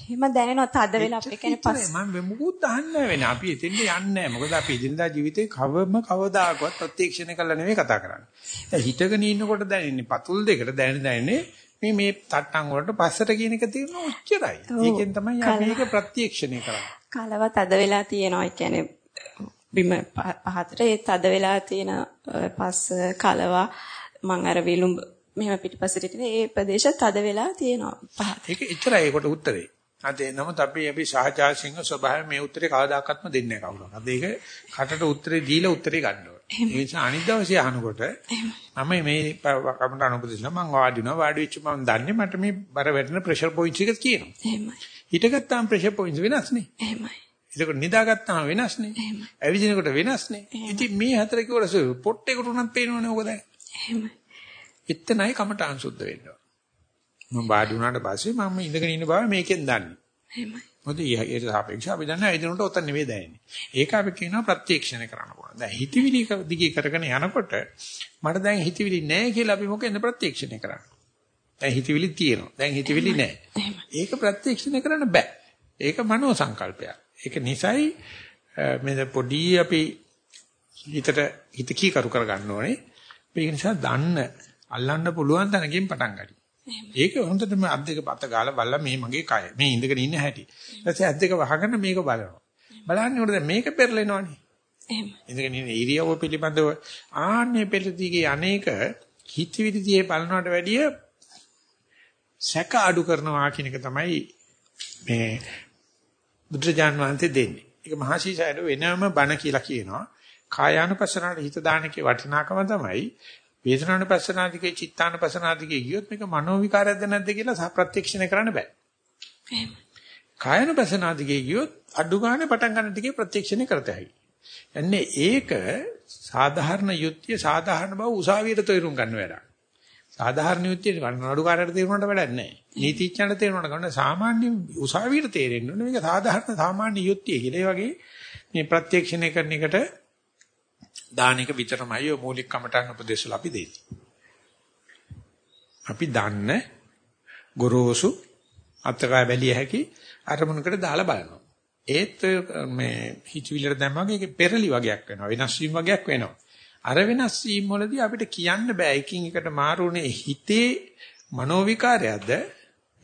එහෙම දැනෙනවා තද වෙලා අපේ කියන්නේ පස් මම මොකුත් අහන්නේ වෙන්නේ. අපි එතෙන්ට යන්නේ නැහැ. මොකද අපි එදිනදා ජීවිතේ කවම කවදාකවත් ප්‍රත්‍යක්ෂණය කළා නෙවෙයි කතා කරන්නේ. දැන් හිතගෙන ඉන්නකොට දැනෙන්නේ පතුල් දෙකට දැනෙන දැනෙන්නේ මේ මේ තට්ටම් වලට පස්සට කියන එක තියෙනවා උච්චරයි. ඒකෙන් තමයි අපි මේක ප්‍රත්‍යක්ෂණය කරන්නේ. කලව තද වෙලා තියෙනවා. ඒ කියන්නේ බිම පහතට ඒ තද වෙලා තියෙන පස් කලව මං අර විලුඹ මෙහෙම පිටිපස්සට ඉතින් ඒ ප්‍රදේශ තද වෙලා තියෙනවා පහත. ඒක එච්චරයි ඒකට උත්තරේ. අද නමුත් අපි අපි සහජාසිංහ ස්වභාවයෙන් මේ උත්තරේ කවදාකත්ම දෙන්නේ නැහැ කවුරුත්. අද ඒක කටට උත්තරේ දීලා උත්තරේ ගන්න ඕනේ. ඒ නිසා අනිත් දවසේ අහනකොට මම මේ කමට අනුපදේශන මම වාඩි වෙනවා වාඩි වෙච්ච මම දන්නේ මට මේ බර වැටෙන ප්‍රෙෂර් පොයින්ට්ස් එක කියනවා. එහෙමයි. හිටගත්තාම ප්‍රෙෂර් පොයින්ට්ස් වෙනස් නේ. එහෙමයි. ඒකට නිදාගත්තාම වෙනස් නේ. ඇවිදිනකොට වෙනස් නේ. ඉතින් මේ හතර කිව්වොත් පොට්ටේකට උනත් පේනවනේ ඕක දැන්. එහෙමයි. එතනයි කමටහන් සුද්ධ වෙන්න ඕන. මම වාඩි වුණාට පස්සේ මම ඉඳගෙන ඉන්න බව මේකෙන් දන්නේ. එහෙමයි. මොකද ඊට සාපේක්ෂව අපි දන්නා එදිනට ඔතන නෙවෙයි දැනෙන්නේ. ඒක අපි කියනවා ප්‍රත්‍යක්ෂණය කරන්න පුළුවන්. දැන් හිතවිලි දිගේ කරගෙන යනකොට මට දැන් හිතවිලි නැහැ කියලා අපි මොකෙන්ද ප්‍රත්‍යක්ෂණය කරන්නේ? දැන් හිතවිලි තියෙනවා. දැන් හිතවිලි නැහැ. ඒක ප්‍රත්‍යක්ෂණය කරන්න බෑ. ඒක මනෝ සංකල්පයක්. ඒක නිසයි මේ පොඩි අපි හිතට හිත කීකරු කරගන්න ඕනේ. ඒක නිසා දන්න අල්ලන්න පුළුවන් තැනකින් පටන් ගන්න. ඒක හොඳටම අත් දෙක පත ගාලා බලලා මේ මගේ කය. මේ ඉඳගෙන ඉන්න හැටි. ඊට පස්සේ අත් දෙක වහගෙන මේක බලනවා. බලන්නේ උඩ දැන් මේක පෙරලෙනවනේ. එහෙම. ඉඳගෙන ඉන්න ඉරියව්ව පිළිබඳව ආන්නේ පෙරදීගේ අනේක හිතවිලිදී බලනවට වැඩිය සැක අඩු කරනවා කියන එක තමයි මේ බුද්ධජාන් වහන්සේ දෙන්නේ. ඒක මහසීසයද වෙනම බණ කියලා කියනවා. කායානුපස්සනාවට හිත දානකේ වටිනාකම තමයි වේදනානුපස්සනාදිකේ චිත්තානුපස්සනාදිකේ ගියොත් මේක මනෝ විකාරයක්ද නැද්ද කියලා ප්‍රත්‍යක්ෂණය කරන්න බෑ. එහෙම. කායනුපස්සනාදිකේ ගියොත් අඩු ගන්න පටන් ගන්න ටිකේ ප්‍රත්‍යක්ෂණය කරත හැකියි. යන්නේ ඒක සාධාරණ යුක්තිය සාධාරණ බව උසාවියට තේරුම් ගන්න වැඩක්. සාධාරණ යුක්තිය නඩුකාරයට තේරුණාට වැඩක් නැහැ. නීතිඥයන්ට තේරුණාට ගන්න සාමාන්‍ය උසාවියට තේරෙන්න ඕනේ මේක සාධාරණ සාමාන්‍ය යුක්තිය කියලා. ඒ වගේ මේ ප්‍රත්‍යක්ෂණය කරන එකට දාන එක විතරමයි ඔය මූලික කමටහන් උපදේශවල අපි දෙන්නේ. අපි දන්න ගොරෝසු අත්කය බැලිය හැකි අරමුණකට දාලා බලනවා. ඒත් මේ හිතවිල්ලට දැම්මම ඒක පෙරලි වගේක් වෙනවා. වෙනස් වීම වගේක් වෙනවා. අර වෙනස් වීම වලදී අපිට කියන්න බෑ එකින් එකට මාරුනේ හිතේ මනෝ විකාරයක්ද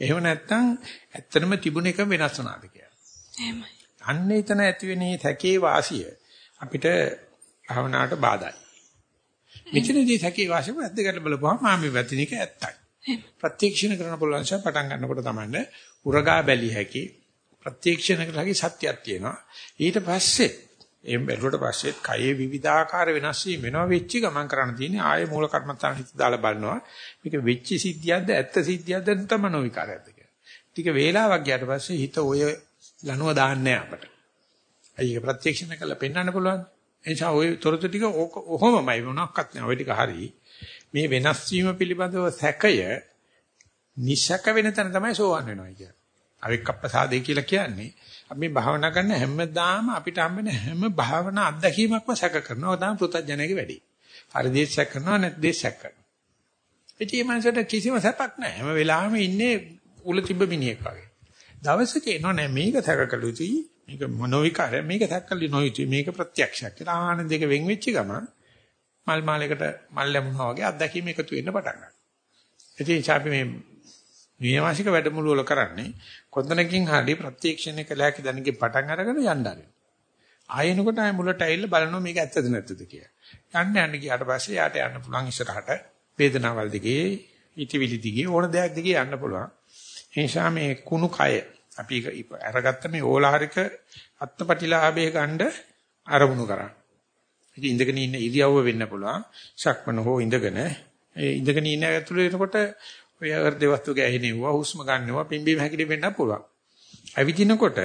එහෙම නැත්නම් ඇත්තටම තිබුණ එක වෙනස් වුණාද කියලා. එහෙමයි. අන්න එතන ඇති වෙන තැකේ වාසිය අපිට භවනාට බාධායි. මෙතනදී තැකේ වාසිය වැද්දකට බලපුවම මා මේ වැදින එක ඇත්තයි. ප්‍රත්‍යක්ෂණ කරන පුළුවන් නිසා පටන් ගන්නකොට තමයි උරගා බැලිය හැකි ප්‍රත්‍යක්ෂණ හැකි සත්‍යයක් තියෙනවා. ඊට පස්සේ එම් බැලුවට පස්සේ කයේ විවිධාකාර වෙනස් වීම වෙනවා වෙච්ච ගමන් කරන්න තියෙන්නේ ආයේ මූල කර්මත්තාන හිත දාලා බලනවා. මේක වෙච්ච සිද්ධියක්ද ඇත්ත සිද්ධියක්ද නැත්නම් විකාරයක්ද කියලා. ටික වේලාවක් ගියාට පස්සේ හිත ඔය ලනුව දාන්නේ අපට. ඒක ප්‍රත්‍යක්ෂණ කළා පෙන්වන්න පුළුවන්. ඒ නිසා ওই තොරතුරු ටික ඔහොමමයි මොනක්වත් නෑ. ওই ටික හරි. මේ වෙනස් වීම පිළිබඳව සැකය නිසක වෙන තැන තමයි සෝවන් වෙනවා කියන්නේ. අවික්කප්පසාදේ කියලා කියන්නේ අපි භාවනා කරන හැමදාම අපිට හම්බෙන හැම භාවනා අත්දැකීමක්ම සැක කරනවා. තමයි පෘථජනගේ වැඩි. හරි දේ සැක කරනවා නැත්නම් දේ සැක කරනවා. ඉතින් මේ මනසට කිසිම සැපක් නැහැ. හැම වෙලාවෙම ඉන්නේ උල තිබ්බ මිනිහෙක් වගේ. දවසක එනවා නෑ මේක සැක කළ යුතුයි. මේක මොනෝවිකාරය මේක සැක කළ නොයුතුයි. මේක ප්‍රත්‍යක්ෂයක් කියලා. ආන දෙක වෙන් වෙච්ච ගමන් මල් මාලයකට මල් ලැබුණා වගේ අත්දැකීම් එකතු වෙන්න පටන් ගන්නවා. ඉතින් අපි මේ නියමාසික වැඩමුළු වල කරන්නේ කොතනකින් හරි ප්‍රත්‍යක්ෂණය කළ හැකි දැනගේ පටන් අරගෙන යන්න ආරෙ. ආයෙනකොට ආයෙ මුලට ඇවිල්ලා බලනවා මේක ඇත්තද නැත්තද කියලා. යන්න යන්න ගියාට පස්සේ යාට යන්න පුළුවන් ඉස්සරහට වේදනාවල් දිගේ, ඉතිවිලි දිගේ ඕන දෙයක් දිගේ යන්න පුළුවන්. ඒ නිසා මේ කුණු කය අපි අරගත්ත මේ ඕලාරික අත්පටිලාභයේ ගන්න අරමුණු කරා. ඉතින් ඉඳගෙන ඉන්න ඉරියව්ව වෙන්න පුළුවන්. ශක්මන හෝ ඉඳගෙන ඒ ඉඳගෙන ඉන්න ඇතුළේ එනකොට ඔය හෘද වස්තු ගැහෙනවා, හුස්ම ගන්නවා, පිම්බීම හැකිලි වෙන්න පුළුවන්. ඇවිදිනකොට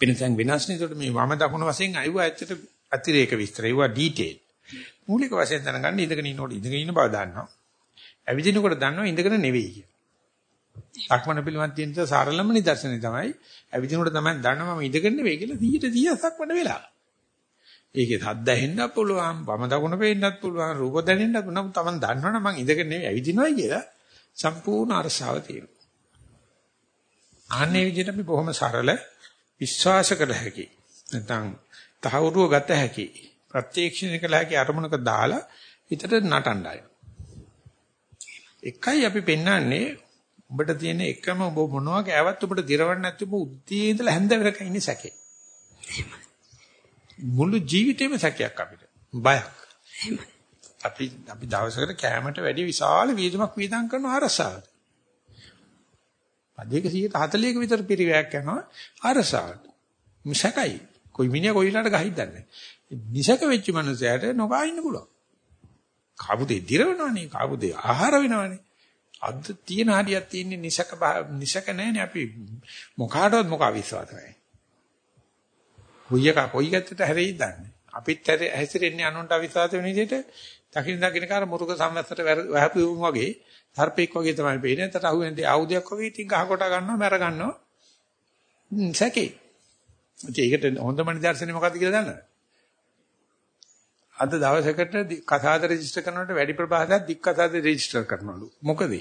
වෙනසෙන් වෙනස් නේ. ඒකට මේ වම දකුණ වශයෙන් අයුව ඇත්තට අතිරේක විස්තර. ඒවා ඩීටේල්. මූලික වශයෙන් දැනගන්න ඉඳගෙන ඉන්නකොට ඉඳගෙන ඉන්න බව දන්නවා. ඇවිදිනකොට දන්නවා ඉඳගෙන නෙවෙයි කියලා. සක්මන පිළිවන් තියෙන සරලම නිදර්ශනය තමයි ඇවිදිනකොට තමයි දන්නවා මම ඉඳගෙන නෙවෙයි කියලා 100ට 100 සක්මන වෙලා. ඒකේ සද්ද ඇහෙන්නත් පුළුවන්, වම දකුණ පේන්නත් පුළුවන්, රූප දැනෙන්නත් පුළුවන්. නමුත් Taman දන්නවනේ මම ඉඳගෙන නෙවෙයි ඇවිදිනවයි කියලා සම්පූර්ණ අරසාව තියෙනවා. ආන්නේ විදිහට අපි බොහොම සරල විශ්වාස කළ හැකි. නැත්නම් තහවුරුව ගත හැකි. ප්‍රත්‍යක්ෂණය කළ හැකි අරමුණක දාලා හිතට නටණ්ඩාය. එකයි අපි පෙන්වන්නේ ඔබට තියෙන එකම ඔබ මොනවා කෑවත් ඔබට දිරවන්න නැතිව උද්දී ඉඳලා හැන්ද වෙනකන් ඉන්නේ සැකේ. මුළු ජීවිතේම සැකයක් අපිට. බයක්. අපි අපි දවසකට කෑමට වැඩි විශාල වියදමක් වියදම් කරන අරසාවට. පදයක 140ක විතර පිරිවැයක් යනවා අරසාවට. මිසකයි. කොයි මිනිහා කොයිලාට ගහින්ද නැහැ. නිසක වෙච්ච මනුස්සයාට නොකා ඉන්න පුළුවන්. කාපුදේ දිරවනවනේ, කාපුදේ ආහාර වෙනවනේ. අද තියෙන හරියක් තියෙන්නේ නිසක නිසක නැහැනේ අපි මොකාටවත් මොකා විශ්වාස නැහැ. හුయ్యක කොයි ගැත්තට හැරෙයි දන්නේ. අපිත් හැසිරෙන්නේ අනුන්ට අවිශ්වාස වෙන විදිහට දකින්න දකින්න කාර මුරුක සම්මස්තට වැහපුවුම් වගේ සර්පෙක් වගේ තමයි පේන්නේ. එතට අහුවෙන්දී ආයුධයක් වගේ ඉතින් ගහ කොට ගන්නවා මැර ගන්නවා. සැකේ. ඒකට හොඳම නිදර්ශනේ මොකද්ද කියලා දන්නවද? අද දවසකට කසාද රෙජිස්ටර් කරනකොට වැඩි ප්‍රභාතයක් දික් කසාද රෙජිස්ටර් කරනවලු. මොකද?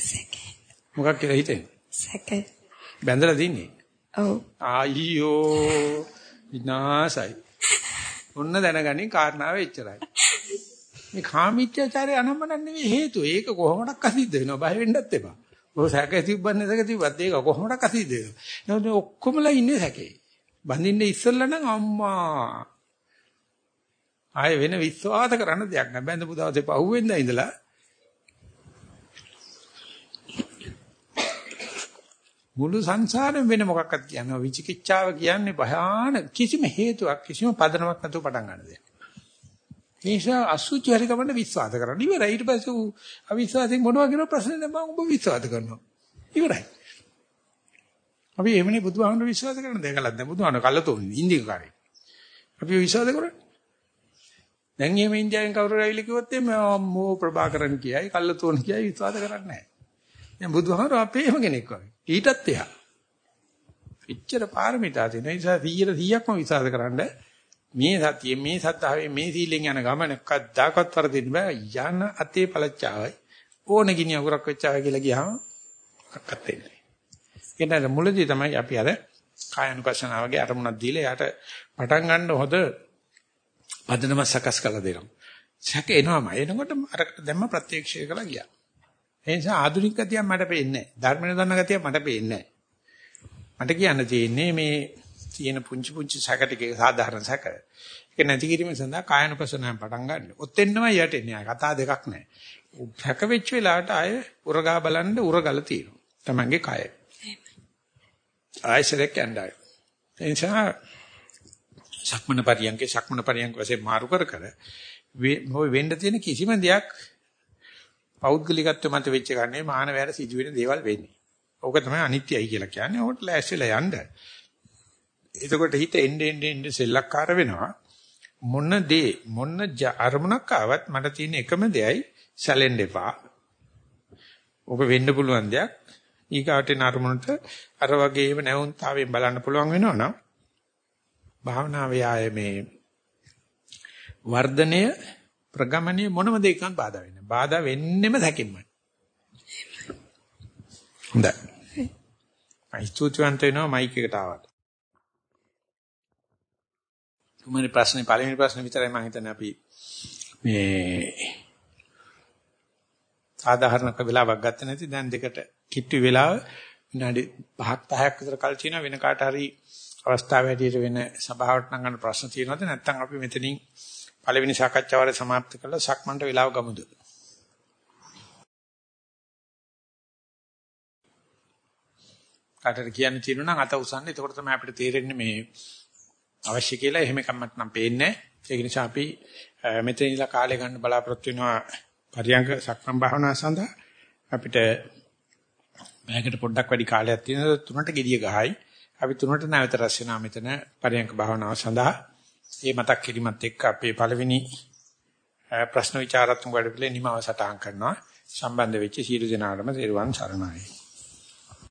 සැකේ. මොකක් කියලා හිතෙන්නේ? සැකේ. බැඳලා දින්නේ. ඔව්. ආයියෝ විනාසයි. ඔන්න දැනගනි කාරණාව එච්චරයි. මේ කාමීච්ඡාචාරය අනම්මන නෙවෙයි හේතුව. ඒක කොහොමඩක් අසිද්ධ වෙනවා. බය වෙන්නත් එපා. ඔය සැකේ තිබ්බන්නේ සැකේ තිබ්බත් ඒක කොහොමඩක් අසිද්ධ වෙනවා. නේද ඔක්කොමලා ඉන්නේ සැකේ. බඳින්න ඉස්සෙල්ලා නම් අම්මා ආයෙ වෙන විශ්වාස කරන්න දෙයක් නැහැ. බැඳපු දවසේ පහුවෙන්ද ඉඳලා මුළු සංසාරෙම වෙන මොකක්වත් කියනවා විචිකිච්ඡාව කියන්නේ භයානක කිසිම හේතුවක් කිසිම පදනමක් නැතුව පටන් ගන්න දෙයක්. ඒ නිසා අසුචි හරි ගමන්න විශ්වාස කරන්න ඉවරයි. ඊට පස්සේ ඌ අවිශ්වාසයෙන් මොනවා කියන ප්‍රශ්නේ නැහැ මම ඔබ විශ්වාස කරනවා. ඉවරයි. අපි එමුනේ බුදුහාමුදුරු විශ්වාස කරන දෙයක්වත් නැහැ. බුදුහාමුදුරු කල්ලතෝන්නේ ඉන්දිකාරේ. අපි විශ්වාස කරන්නේ. දැන් එහෙම ඉන්දියාවෙන් කවුරු රැවිලි කිව්වොත් එimhe අම්මෝ ප්‍රභාකරන් කියයි කල්ලතෝන් කියයි විශ්වාස කරන්නේ නැහැ. දැන් බුදුහාමුදුරු අපේම කෙනෙක් වගේ. ඊටත් එහා. එච්චර පාරමිතා තියෙන නිසා 100 100ක්ම විශ්වාස කරන්න මේ සතිය මේ සත්‍තාවේ මේ සීලෙන් යන ගමන කද්දාකවත් වරදින්න බෑ යන අතේ පළච්චාවයි ඕන ගිනි අගුරක් වෙච්චාවයි කියලා ගියාම අක්කත් වෙන්නේ. ඒකට මුලදී තමයි අපි අර කායනුකසනාවගේ අරමුණක් දීලා යාට පටන් ගන්න හොද පදනම සකස් කරලා දෙනවා. සැක එනවාම එනකොට අරකට දැම්ම ප්‍රත්‍යක්ෂය කළා ගියා. ඒ නිසා ආධුනික ගතියක් මට පේන්නේ නැහැ. ධර්මන දන්න ගතියක් මට පේන්නේ නැහැ. මට කියන්න තියෙන්නේ මේ තියෙන පුංචි පුංචි සැක ටිකේ සාධාරණ සැක. ඒක නැති කිරීම සඳහා කායනුපසනාවෙන් පටන් ගන්න. ඔතෙන්නමයි යටෙන්නේ. ආය කතා දෙකක් නැහැ. සැක වෙච්ච වෙලාවට ආය උරගා බලන්න උරගල තියෙනවා. Tamange කය. ආයසරයක් යන්නයි. ඒ නිසා සක්මන පරියන්කේ සක්මන පරියන්ක වශයෙන් මාරු කර කර මේ වෙන්න තියෙන කිසිම දෙයක් පෞද්ගලිකත්ව මත වෙච්ච ගන්නේ මානවයාට සිදුවෙන දේවල් වෙන්නේ. ඕක තමයි අනිත්‍යයි කියලා කියන්නේ. ඕකට ලෑස්තිලා යන්න. එතකොට හිත එන්න එන්න එන්න සෙල්ලක්කාර වෙනවා. මොන දේ මොන අරමුණක් ආවත් මට තියෙන එකම දෙයයි සැලෙන්න එපා. ඔබ වෙන්න පුළුවන් දෙයක් ඊගාට නරමුණට අර වගේම නැවුම්තාවයෙන් බලන්න පුළුවන් වෙනවනම් භාවනාවේ ආයේ මේ වර්ධනය ප්‍රගමණය මොනම දෙයකින් බාධා වෙන්නේ. බාධා වෙන්නෙම සැකින්මයි. හොඳයි. අයිස්තුතිවන්ත වෙනවා මයික් එකට ආවට. තුන්වෙනි ප්‍රශ්නේ පළවෙනි ප්‍රශ්නේ විතරයි මම හිතන්නේ අපි මේ සාධාරණ වෙලාවක් ගත නැති දැන් දෙකට කිට්ටු වෙලාව විනාඩි 5ක් 10ක් විතර කල් තියෙනවා වෙන කාට හරි අවස්ථාව හැටියට වෙන සභාවට නම් ගන්න ප්‍රශ්න තියෙනවද නැත්නම් අපි මෙතනින් පළවෙනි සාකච්ඡාව සමාප්ත කරලා සක්මන්ට වෙලාව ගමුද? කාටට කියන්න තියෙනවා නම් අත උසන්න. එතකොට තමයි අපිට තේරෙන්නේ මේ අවශ්‍ය කියලා. එහෙම කම්මත් නම් පේන්නේ ඒක නිසා අපි මෙතන ඉඳලා කාලය ගන්න බලාපොරොත්තු වෙනවා පරියංග සක්මන් භාවනාව සඳහා. අපිට මේකට පොඩ්ඩක් වැඩි කාලයක් තියෙනවා. තුනට gediya ගහයි. අපි තුනට නැවත රැස් වෙනා මෙතන පරියන්ක භාවනාව සඳහා. මේ මතක් කිරීමත් එක්ක අපේ පළවෙනි ප්‍රශ්න විචාරාත්මක වැඩපිළිවෙල නිමව සටහන් කරනවා. සම්බන්ධ වෙච්ච සියලු දෙනාටම තෙරුවන් සරණයි.